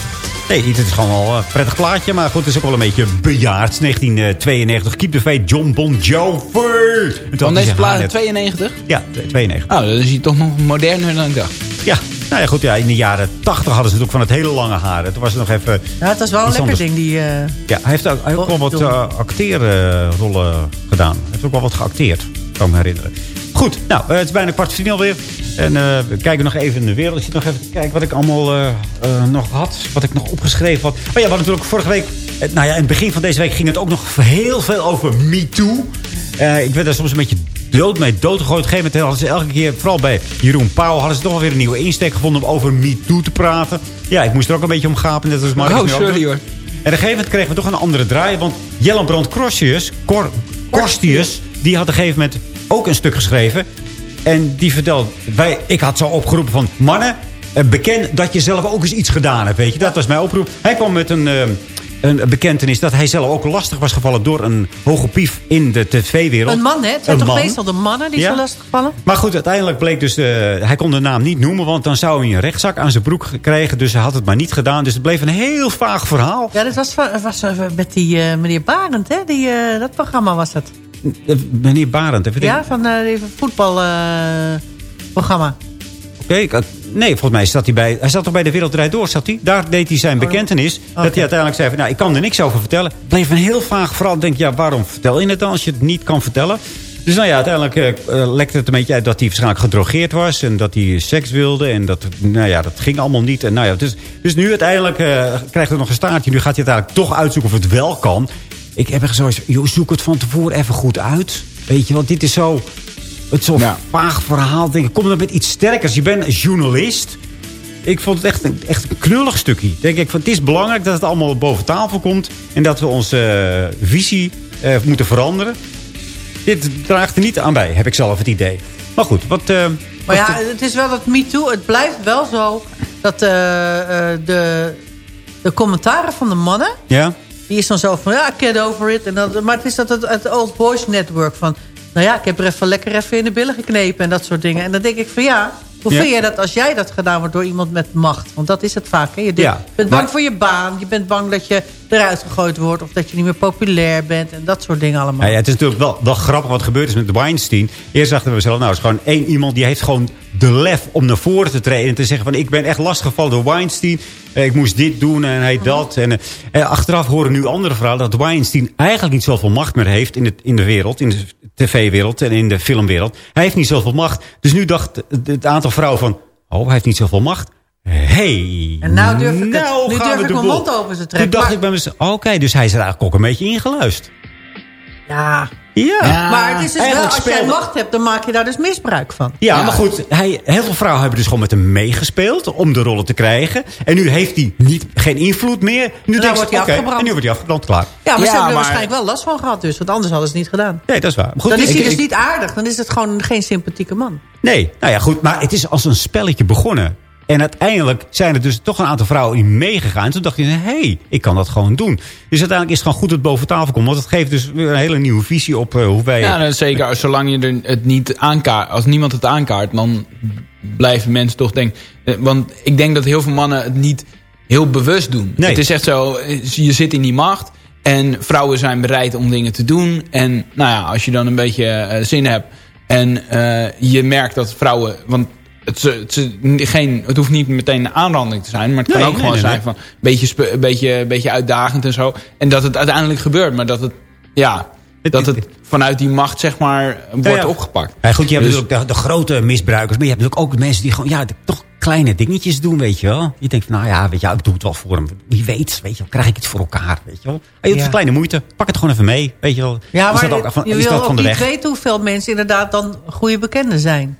Nee, het is gewoon wel een prettig plaatje. Maar goed, het is ook wel een beetje bejaard. 1992, Keep the Faith, John Bon Jovi. Van deze plaat haar in net- 92? Ja, 92. Nou, dan is hij toch nog moderner dan ik dacht. Ja, nou ja, goed. Ja, in de jaren 80 hadden ze het ook van het hele lange haar. Toen was het nog even... Ja, het was wel een lekker ding. Die, eh, Ja, hij heeft ook, hij heeft ook wel wat uh, acteerrollen gedaan. Hij heeft ook wel wat geacteerd, kan ik me herinneren. Goed, nou, eh, het is bijna kwart voor alweer. En eh, we kijken nog even in de wereld. Ik zit nog even te kijken wat ik allemaal eh, eh, nog had. Wat ik nog opgeschreven had. Oh ja, we hadden natuurlijk vorige week... eh, nou ja, in het begin van deze week ging het ook nog heel veel over MeToo. Eh ik werd daar soms een beetje dood mee doodgegooid. Op een gegeven moment hadden ze elke keer, vooral bij Jeroen Pauw... hadden ze toch wel weer een nieuwe insteek gevonden om over MeToo te praten. Ja, ik moest er ook een beetje om gapen. Net als Marcus Oh, sorry hoor. En op een gegeven moment kregen we toch een andere draai. Want Korstius, Cor, Korstius, die had op een gegeven moment ook een stuk geschreven. En die vertelde, wij, ik had zo opgeroepen van... Mannen, eh, beken dat je zelf ook eens iets gedaan hebt, weet je. Dat was mijn oproep. Hij kwam met een, eh, een bekentenis dat hij zelf ook lastig was gevallen... door een hoge pief in de tv-wereld. een man, hè? Het zijn Een toch man. meestal de mannen die Ja. zo lastig vallen? Maar goed, uiteindelijk bleek dus... eh, hij kon de naam niet noemen, want dan zou hij een rechtszaak aan zijn broek krijgen. Dus hij had het maar niet gedaan. Dus het bleef een heel vaag verhaal. Ja, dat was, was eh, met die eh, meneer Barend, hè? Die, dat programma was dat. Meneer Barend, even Ja, van die voetbalprogramma. Oké, nee, volgens mij zat hij bij... Hij zat toch bij de Wereld Draait Door, zat hij? Daar deed hij zijn bekentenis. Dat hij uiteindelijk zei van, nou, ik kan er niks over vertellen. Het bleef een heel vaag verhaal. Ik denk, ja, waarom vertel je het dan als je het niet kan vertellen? Dus nou ja, uiteindelijk eh, eh, lekte het een beetje uit dat hij waarschijnlijk gedrogeerd was. En dat hij seks wilde. En dat, nou ja, dat ging allemaal niet. En nou ja, dus, dus nu uiteindelijk eh, krijgt het nog een staartje. Nu gaat hij uiteindelijk toch uitzoeken of het wel kan. Ik heb echt zoiets, joh, zoek het van tevoren even goed uit. Weet je, want dit is zo... Het zo'n vaag verhaal. Denk ik, kom dan met iets sterkers. Je bent een journalist. Ik vond het echt een, echt een knullig stukje. Denk ik, van, het is belangrijk dat het allemaal boven tafel komt. En dat we onze eh, visie eh, moeten veranderen. Dit draagt er niet aan bij, heb ik zelf het idee. Maar goed, wat... eh, Maar ja, het is wel dat MeToo. Het blijft wel zo dat eh, eh, de, de commentaren van de mannen... ja? Die is dan zo van, ja, get over it. En dat, maar het is dat het, het Old Boys Network van... Nou ja, ik heb er even lekker even in de billen geknepen en dat soort dingen. En dan denk ik van ja, hoe Ja. vind jij dat als jij dat gedaan wordt door iemand met macht? Want dat is het vaak. Hè? Je denkt- Ja, bent bang maar- voor je baan. Je bent bang dat je eruit gegooid wordt. Of dat je niet meer populair bent. En dat soort dingen allemaal. Ja, het is natuurlijk wel, wel grappig wat gebeurd is met Weinstein. Eerst dachten we zelf, nou, het is gewoon één iemand die heeft gewoon de lef om naar voren te treden. En te zeggen van, ik ben echt lastiggevallen door Weinstein. Eh, Ik moest dit doen en hij dat. En, eh, achteraf horen nu andere verhalen dat Weinstein eigenlijk niet zoveel macht meer heeft in, het, in de wereld. In de tv-wereld en in de filmwereld. Hij heeft niet zoveel macht. Dus nu dacht het, aantal vrouwen van, oh, hij heeft niet zoveel macht. Hey, En nou durf ik, het, nou nu gaan durf we ik de mijn mond te Toen trekken. dacht Maar- ik bij mezelf, oké, dus hij is er eigenlijk ook een beetje ingeluisterd. Ja. Ja. maar het is dus wel, als jij macht hebt, dan maak je daar dus misbruik van. Ja, maar goed, hij, heel veel vrouwen hebben dus gewoon met hem meegespeeld om de rollen te krijgen. En nu heeft hij niet, geen invloed meer. Nu wordt ze, hij afgebrand. En nu wordt hij afgebrand, klaar. Ja, maar ze hebben er maar- waarschijnlijk wel last van gehad dus. Want anders hadden ze het niet gedaan. Nee, dat is waar. Goed, dan is ik- hij dus ik- niet aardig. Dan is het gewoon geen sympathieke man. Nee, nou ja, goed. Maar het is als een spelletje begonnen. En uiteindelijk zijn er dus toch een aantal vrouwen in meegegaan. En toen dacht je, hé, hey, ik kan dat gewoon doen. Dus uiteindelijk is het gewoon goed dat het boven tafel komt. Want het geeft dus weer een hele nieuwe visie op eh, hoe wij... Ja, nou, zeker. Zolang je er het niet aankaart. Als niemand het aankaart, dan blijven mensen toch denken. eh, Want ik denk dat heel veel mannen het niet heel bewust doen. Nee. Het is echt zo, eh, je zit in die macht. En vrouwen zijn bereid om dingen te doen. En nou ja, als je dan een beetje zin hebt. En je merkt dat vrouwen... Want het, het, geen, het hoeft niet meteen een aanranding te zijn. Maar het kan Nee, ook nee, gewoon nee, zijn nee. van... Een beetje, beetje, een beetje uitdagend en zo. En dat het uiteindelijk gebeurt. Maar dat het... Ja, dat het vanuit die macht zeg maar wordt Ja, ja. opgepakt. Ja, goed, je hebt Dus- natuurlijk de, de grote misbruikers. Maar je hebt natuurlijk ook mensen die gewoon ja, toch kleine dingetjes doen, weet je wel. Je denkt van, nou ja, weet je, ik doe het wel voor hem. Wie weet, weet je wel, krijg ik iets voor elkaar, weet je wel. En je hebt Ja. een kleine moeite, pak het gewoon even mee, weet je wel. Ja, is maar dat ook, van, je is wil ook van de niet weg? weten hoeveel mensen inderdaad dan goede bekenden zijn.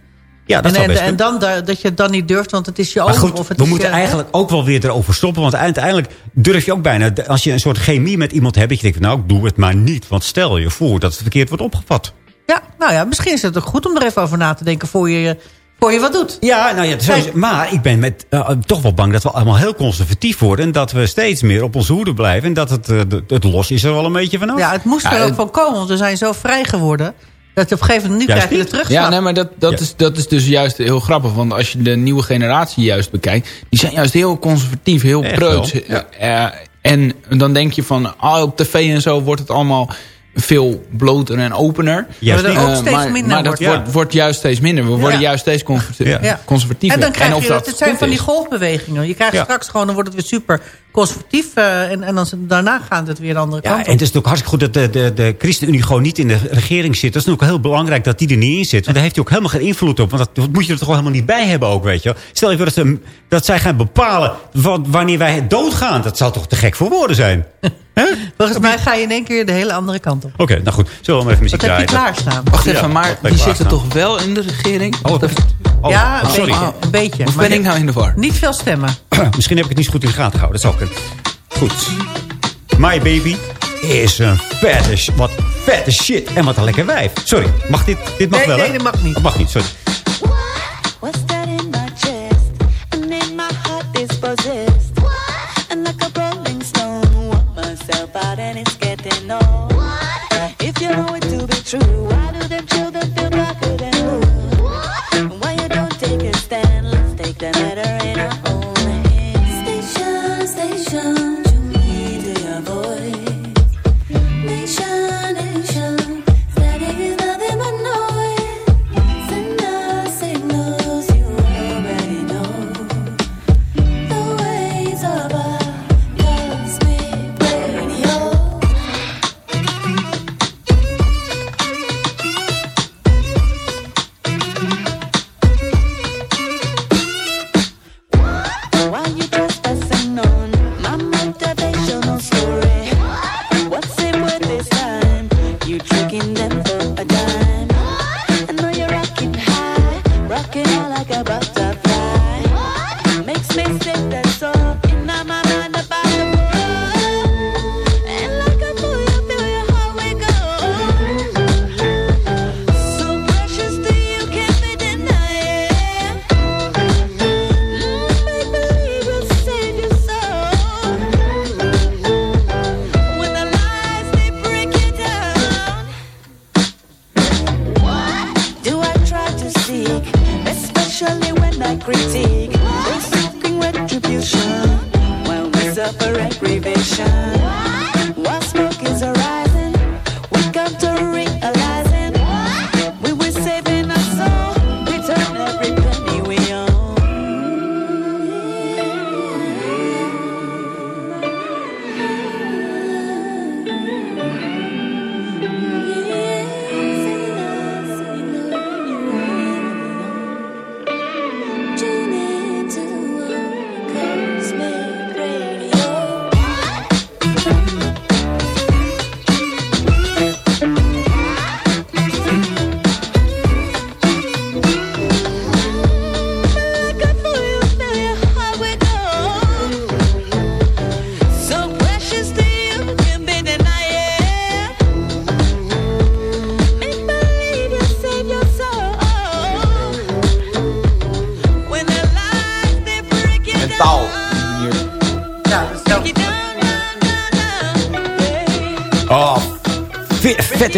Ja, dat en, en, dan da- dat je het dan niet durft, want het is je goed, of het we is moeten je- eigenlijk ook wel weer erover stoppen. Want uiteindelijk durf je ook bijna... Als je een soort chemie met iemand hebt... dat je denkt, nou, ik doe het maar niet. Want stel je voor dat het verkeerd wordt opgevat. Ja, nou ja, misschien is het ook goed om er even over na te denken... voor je voor je wat doet. Ja, nou ja, sowieso. maar ik ben met, eh, toch wel bang dat we allemaal heel conservatief worden. En dat we steeds meer op onze hoede blijven. En dat het, eh, het los is er wel een beetje vanaf. Ja, het moest er ook van komen, want we zijn zo vrij geworden. Dat op een gegeven moment, nu Juist krijg je terugslag. Ja, nee, maar dat, dat, is, dat is dus juist heel grappig. Want als je de nieuwe generatie juist bekijkt... die zijn juist heel conservatief, heel Echt preuts. Ja. Eh, en dan denk je van... ah, op tv en zo wordt het allemaal veel bloter en opener. Juist Maar dat niet. ook steeds maar, minder maar dat wordt. wordt, wordt juist steeds minder. We worden Ja. juist steeds conservatiever. En dan krijg of je dat, het zijn van die golfbewegingen. Je krijgt Ja. straks gewoon, dan wordt het weer super conservatief. eh, en, en dan, daarna gaat het weer de andere Ja, kant en op. het is ook hartstikke goed dat de, de, de ChristenUnie gewoon niet in de regering zit. Dat is ook heel belangrijk dat die er niet in zit. Want daar heeft hij ook helemaal geen invloed op. Want dat, dat moet je er toch helemaal niet bij hebben ook, weet je wel. Stel je voor dat, ze, dat zij gaan bepalen wat, wanneer wij doodgaan. Dat zou toch te gek voor woorden zijn? Volgens mij ga je in één keer de hele andere kant op. Oké, nou goed. Zullen we maar even muziek Wat heb je draaien? klaarstaan? Wacht Ja, even, maar ben die ik zitten toch wel in de regering? Oh, oh, ja, een sorry. beetje. Een beetje. Of ben ik nou in de war? Niet veel stemmen. Misschien heb ik het niet zo goed in de gaten gehouden. Dat zou kunnen. Goed. My Baby is een vette, wat vette shit. En wat een lekker wijf. Sorry, mag dit? Dit mag Nee, wel, nee, hè? dat mag niet. Dat mag niet, sorry. True,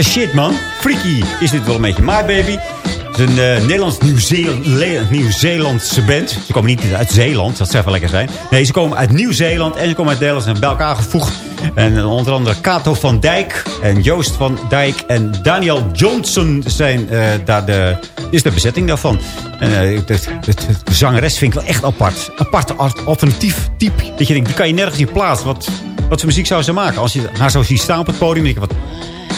shit, man. Freaky is dit wel een beetje. My Baby. Het is een eh, Nederlands-Nieuw-Zeelandse Nieuw-Zeelandse band. Ze komen niet uit Zeeland, dat zou wel lekker zijn. Nee, ze komen uit Nieuw-Zeeland en ze komen uit Nederland. Zijn bij elkaar gevoegd. En eh, onder andere Kato van Dijk en Joost van Dijk en Daniel Johnson zijn eh, daar de, is de bezetting daarvan. En de, de, zangeres vind ik wel echt apart. Apart art- alternatief type. Dat je denkt, die kan je nergens in plaatsen. Wat, wat voor muziek zou ze maken? Als je haar zo ziet staan op het podium, denk je, wat,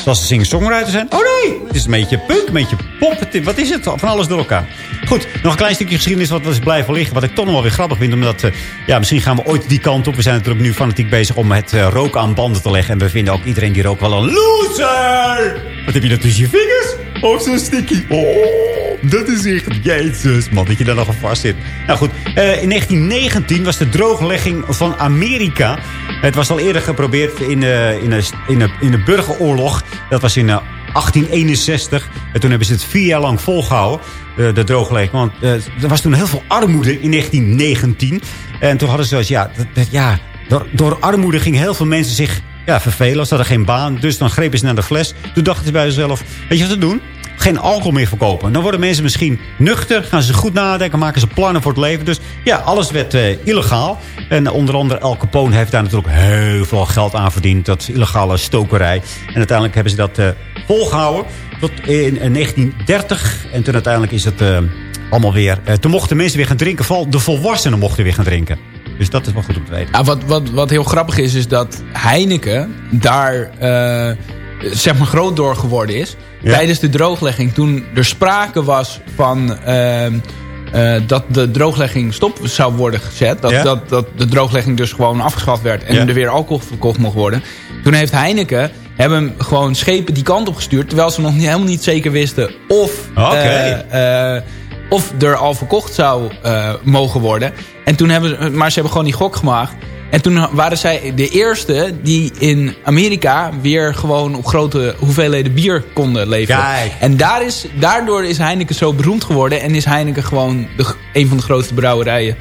als ze singer-songwriter zijn. Oh nee, het is een beetje punk, een beetje pop. Wat is het? Van alles door elkaar. Goed, nog een klein stukje geschiedenis wat is blijven liggen. Wat ik toch nog wel weer grappig vind. Omdat, eh, ja, misschien gaan we ooit die kant op. We zijn natuurlijk nu fanatiek bezig om het eh, roken aan banden te leggen. En we vinden ook iedereen die rookt wel een loser. Wat heb je dat tussen je vingers? Oh, zo'n sticky. Oh, dat is echt jezus, man. Dat je daar nog aan vast zit. Nou goed, eh, in 1919 was de drooglegging van Amerika. Het was al eerder geprobeerd in, eh, in, de, in, de, in de burgeroorlog. Dat was in eh, 1861. En toen hebben ze het vier jaar lang volgehouden, eh, de drooglegging. Want eh, er was toen heel veel armoede in 1919. En toen hadden ze zoiets, ja, dat, ja door, door armoede gingen heel veel mensen zich ja, vervelen. Ze hadden geen baan, dus dan grepen ze naar de fles. Toen dachten ze bij zichzelf, weet je wat te doen? Geen alcohol meer verkopen. Dan worden mensen misschien nuchter, gaan ze goed nadenken, maken ze plannen voor het leven. Dus ja, alles werd eh, illegaal. En onder andere El Capone heeft daar natuurlijk heel veel geld aan verdiend. Dat illegale stokerij. En uiteindelijk hebben ze dat eh, volgehouden tot in eh, 1930. En toen uiteindelijk is het eh, allemaal weer... eh, toen mochten mensen weer gaan drinken. Vooral de volwassenen mochten weer gaan drinken. Dus dat is wel goed om te weten. Ja, wat, wat, wat heel grappig is, is dat Heineken daar eh, zeg maar groot door geworden is. Tijdens de drooglegging, toen er sprake was van ehm, eh, dat de drooglegging stop zou worden gezet. Dat, Ja. dat, dat de drooglegging dus gewoon afgeschaft werd en Ja. er weer alcohol verkocht mocht worden. Toen heeft Heineken hebben gewoon schepen die kant op gestuurd. Terwijl ze nog niet, helemaal niet zeker wisten of, eh, eh, of er al verkocht zou mogen worden. En toen hebben ze, maar ze hebben gewoon die gok gemaakt. En toen waren zij de eerste die in Amerika weer gewoon op grote hoeveelheden bier konden leveren. Kijk. En daar is, daardoor is Heineken zo beroemd geworden. En is Heineken gewoon de, een van de grootste brouwerijen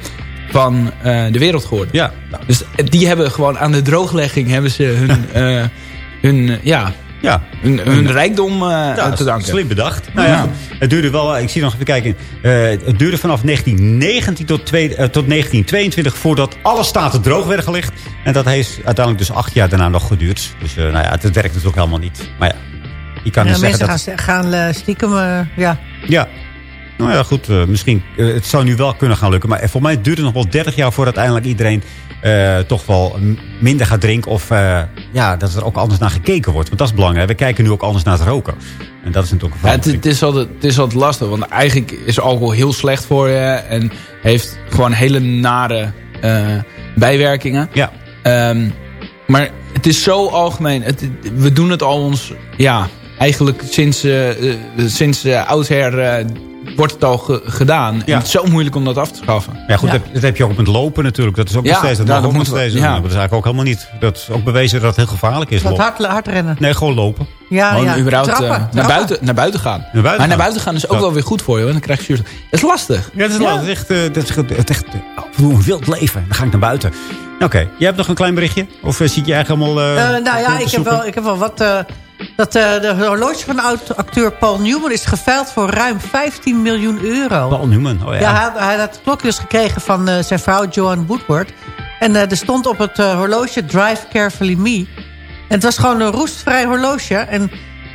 van eh, de wereld geworden. Ja. Dus die hebben gewoon aan de drooglegging hebben ze hun, eh, hun, ja, Ja. hun, hun rijkdom eh, Ja, te danken. slim bedacht. Nou ja. Het duurde wel, ik zie nog even kijken. eh, het duurde vanaf 1919 tot, twee, eh, tot 1922 voordat alle staten droog werden gelegd. En dat heeft uiteindelijk dus acht jaar daarna nog geduurd. Dus eh, nou ja, het werkt dus ook helemaal niet. Maar ja, je kan Ja, dus mensen zeggen dat... gaan, gaan eh, stiekem, eh, ja. Ja. Nou ja, goed. eh, misschien, eh, het zou nu wel kunnen gaan lukken. Maar voor mij duurt het nog wel 30 jaar voordat uiteindelijk iedereen eh, toch wel minder gaat drinken. Of eh, ja, dat er ook anders naar gekeken wordt. Want dat is belangrijk. We kijken nu ook anders naar het roken. En dat is natuurlijk een Ja, het, het, is altijd, het is altijd lastig, want eigenlijk is alcohol heel slecht voor je. En heeft gewoon hele nare eh, bijwerkingen. Ja. Ehm, maar het is zo algemeen. Het, we doen het al ons, ja, eigenlijk sinds, eh eh, sinds eh, oudsher eh, wordt het al ge- gedaan. En Ja. het is zo moeilijk om dat af te schaffen. Ja, goed, Ja. Dat, dat heb je ook met lopen natuurlijk. Dat is ook Ja, nog steeds. Dat nou, ook dat nog steeds. Ja. Maar dat is eigenlijk ook helemaal niet. Dat is ook bewezen dat het heel gevaarlijk is. Lopen. hard, hard rennen. Nee, gewoon lopen. Ja, Gewoon ja. überhaupt eh, Trappen, naar, buiten, naar buiten gaan. buiten maar gaan. naar buiten gaan is ook wel weer goed voor je. Want dan krijg je zuurstof. Het is lastig. Ja, dat is, dat echt, eh, dat is, het is echt eh, en een wild leven. Dan ga ik naar buiten. Oké, jij hebt nog een klein berichtje? Of eh, zit je eigenlijk allemaal... eh, Eh, nou ja, ik heb, wel, ik heb wel wat... dat eh, de horloge van oud-acteur Paul Newman is geveild voor ruim 15 miljoen euro. Paul Newman, oh ja. Ja, hij, hij had het klokje dus gekregen van eh, zijn vrouw Joan Woodward. En eh, er stond op het horloge Drive Carefully Me. En het was gewoon een roestvrij horloge. En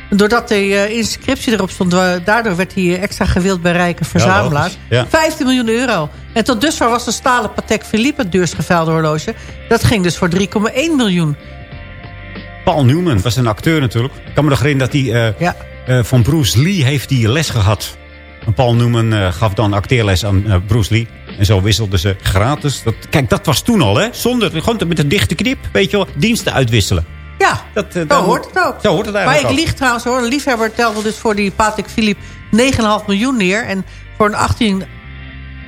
doordat de inscriptie erop stond... daardoor werd hij extra gewild bij rijke verzamelaars. logisch, ja. 15 miljoen euro. En tot dusver was de stalen Patek Philippe het duurst geveilde horloge. Dat ging dus voor 3,1 miljoen. Paul Newman was een acteur natuurlijk. Ik kan me nog herinneren dat hij... eh, Ja. eh, van Bruce Lee heeft hij les gehad. En Paul Newman eh, gaf dan acteerles aan Bruce Lee. En zo wisselden ze gratis. Dat, kijk, dat was toen al, hè? Zonder, gewoon met een dichte knip, weet je wel, diensten uitwisselen. Ja, Dat, zo daar hoort het ook. Zo hoort het Maar eigenlijk ik ook. lieg trouwens hoor. Een liefhebber telde dus voor die Patek Philippe 9,5 miljoen neer. En voor een 18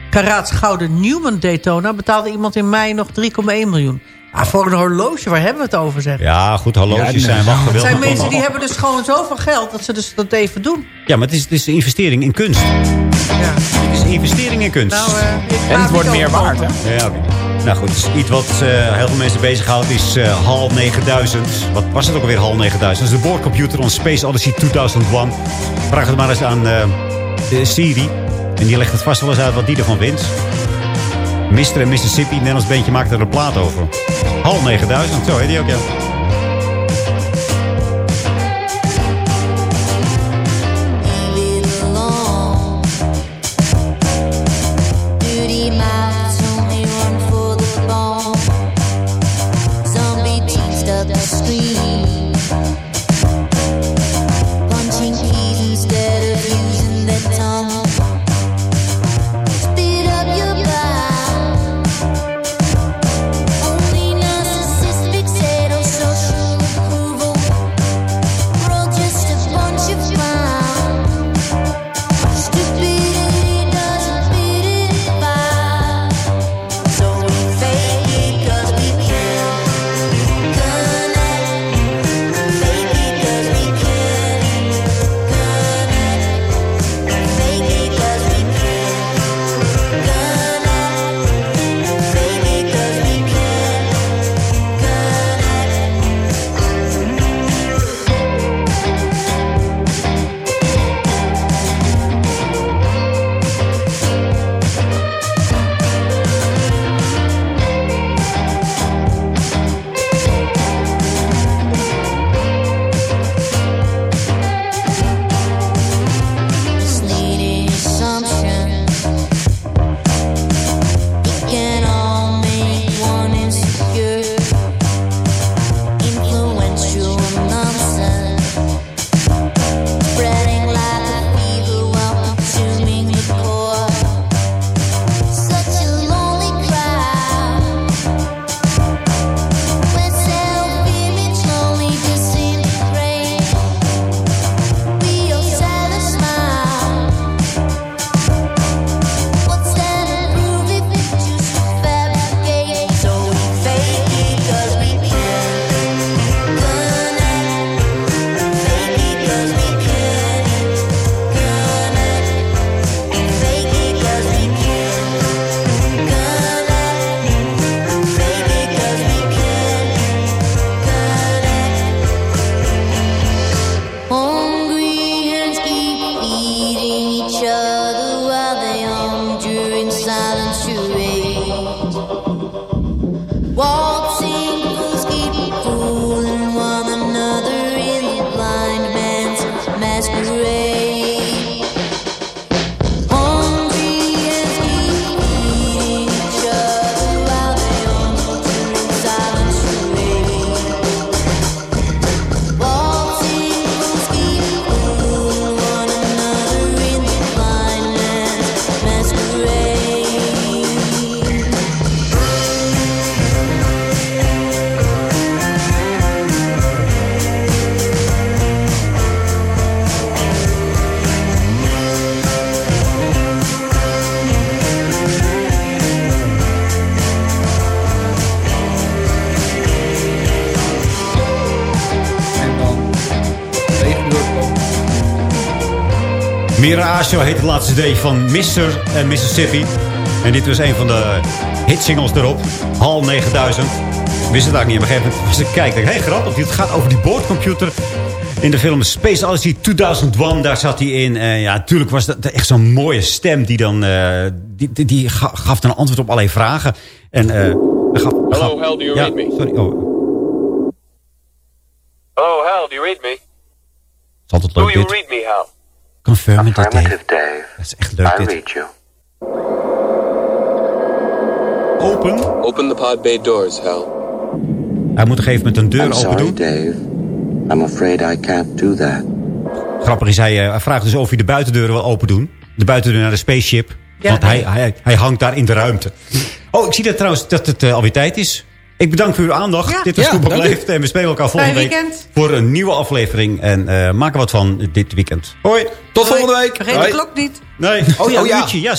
karaats gouden Newman Daytona betaalde iemand in mei nog 3,1 miljoen. Ah, voor een horloge, waar hebben we het over zeg? Ja, goed, horloges Ja, nee. zijn wel Het geweldig. zijn mensen die hebben dus gewoon zoveel geld dat ze dus dat even doen. Ja, maar het is, het is een investering in kunst. Ja. Het is een investering in kunst. Nou, eh, En het wordt meer waard, hè? Ja, oké. Nou goed, dus iets wat eh, heel veel mensen bezighoudt is eh HAL 9000. Wat was het ook alweer, HAL 9000? Dat is de boordcomputer on Space Odyssey 2001. Vraag het maar eens aan eh, de Siri. En die legt het vast wel eens uit wat die ervan vindt. Mr. en Mississippi, Nederlands beentje, maakt er een plaat over. HAL 9000, zo heet die ook, ja. Mirage heet het laatste CD van Mr. en Mississippi. En dit was een van de hitsingles erop. HAL 9000. Ik wist het eigenlijk niet. Op een gegeven moment was ik kijken. Hé, grappig. Het gaat over die boordcomputer. In de film Space Odyssey 2001, daar zat hij in. En ja, natuurlijk was dat echt zo'n mooie stem. Die dan, eh, die, die, die ga- gaf dan een antwoord op allerlei vragen. En, hij gaf, Hello, gaf- do you ja, read me? Sorry, oh, Hello, Hal, do you read me? het is altijd Do leuk you dit. read me, Hal? It, Dave. Dave. Dat is echt leuk I dit. read you. Open. Open the pod bay doors, Hal. Hij moet op een gegeven moment een deur I'm open sorry, doen. Dave. I'm afraid I can't do that. Grappig is, hij, eh, hij vraagt dus of hij de buitendeuren wil open doen. De buitendeur naar de spaceship. Ja, want nee. hij, hij, hij hangt daar in de ruimte. Oh, ik zie dat trouwens dat het eh, alweer tijd is. Ik bedank voor uw aandacht. Ja. Dit was Ja. Leeft. En we spelen elkaar volgende Fijn week weekend. voor een nieuwe aflevering. En eh maken wat van dit weekend. Hoi. Tot volgende week. Vergeet Hoi. de klok niet. Nee. Oh ja, uurtje. Ja,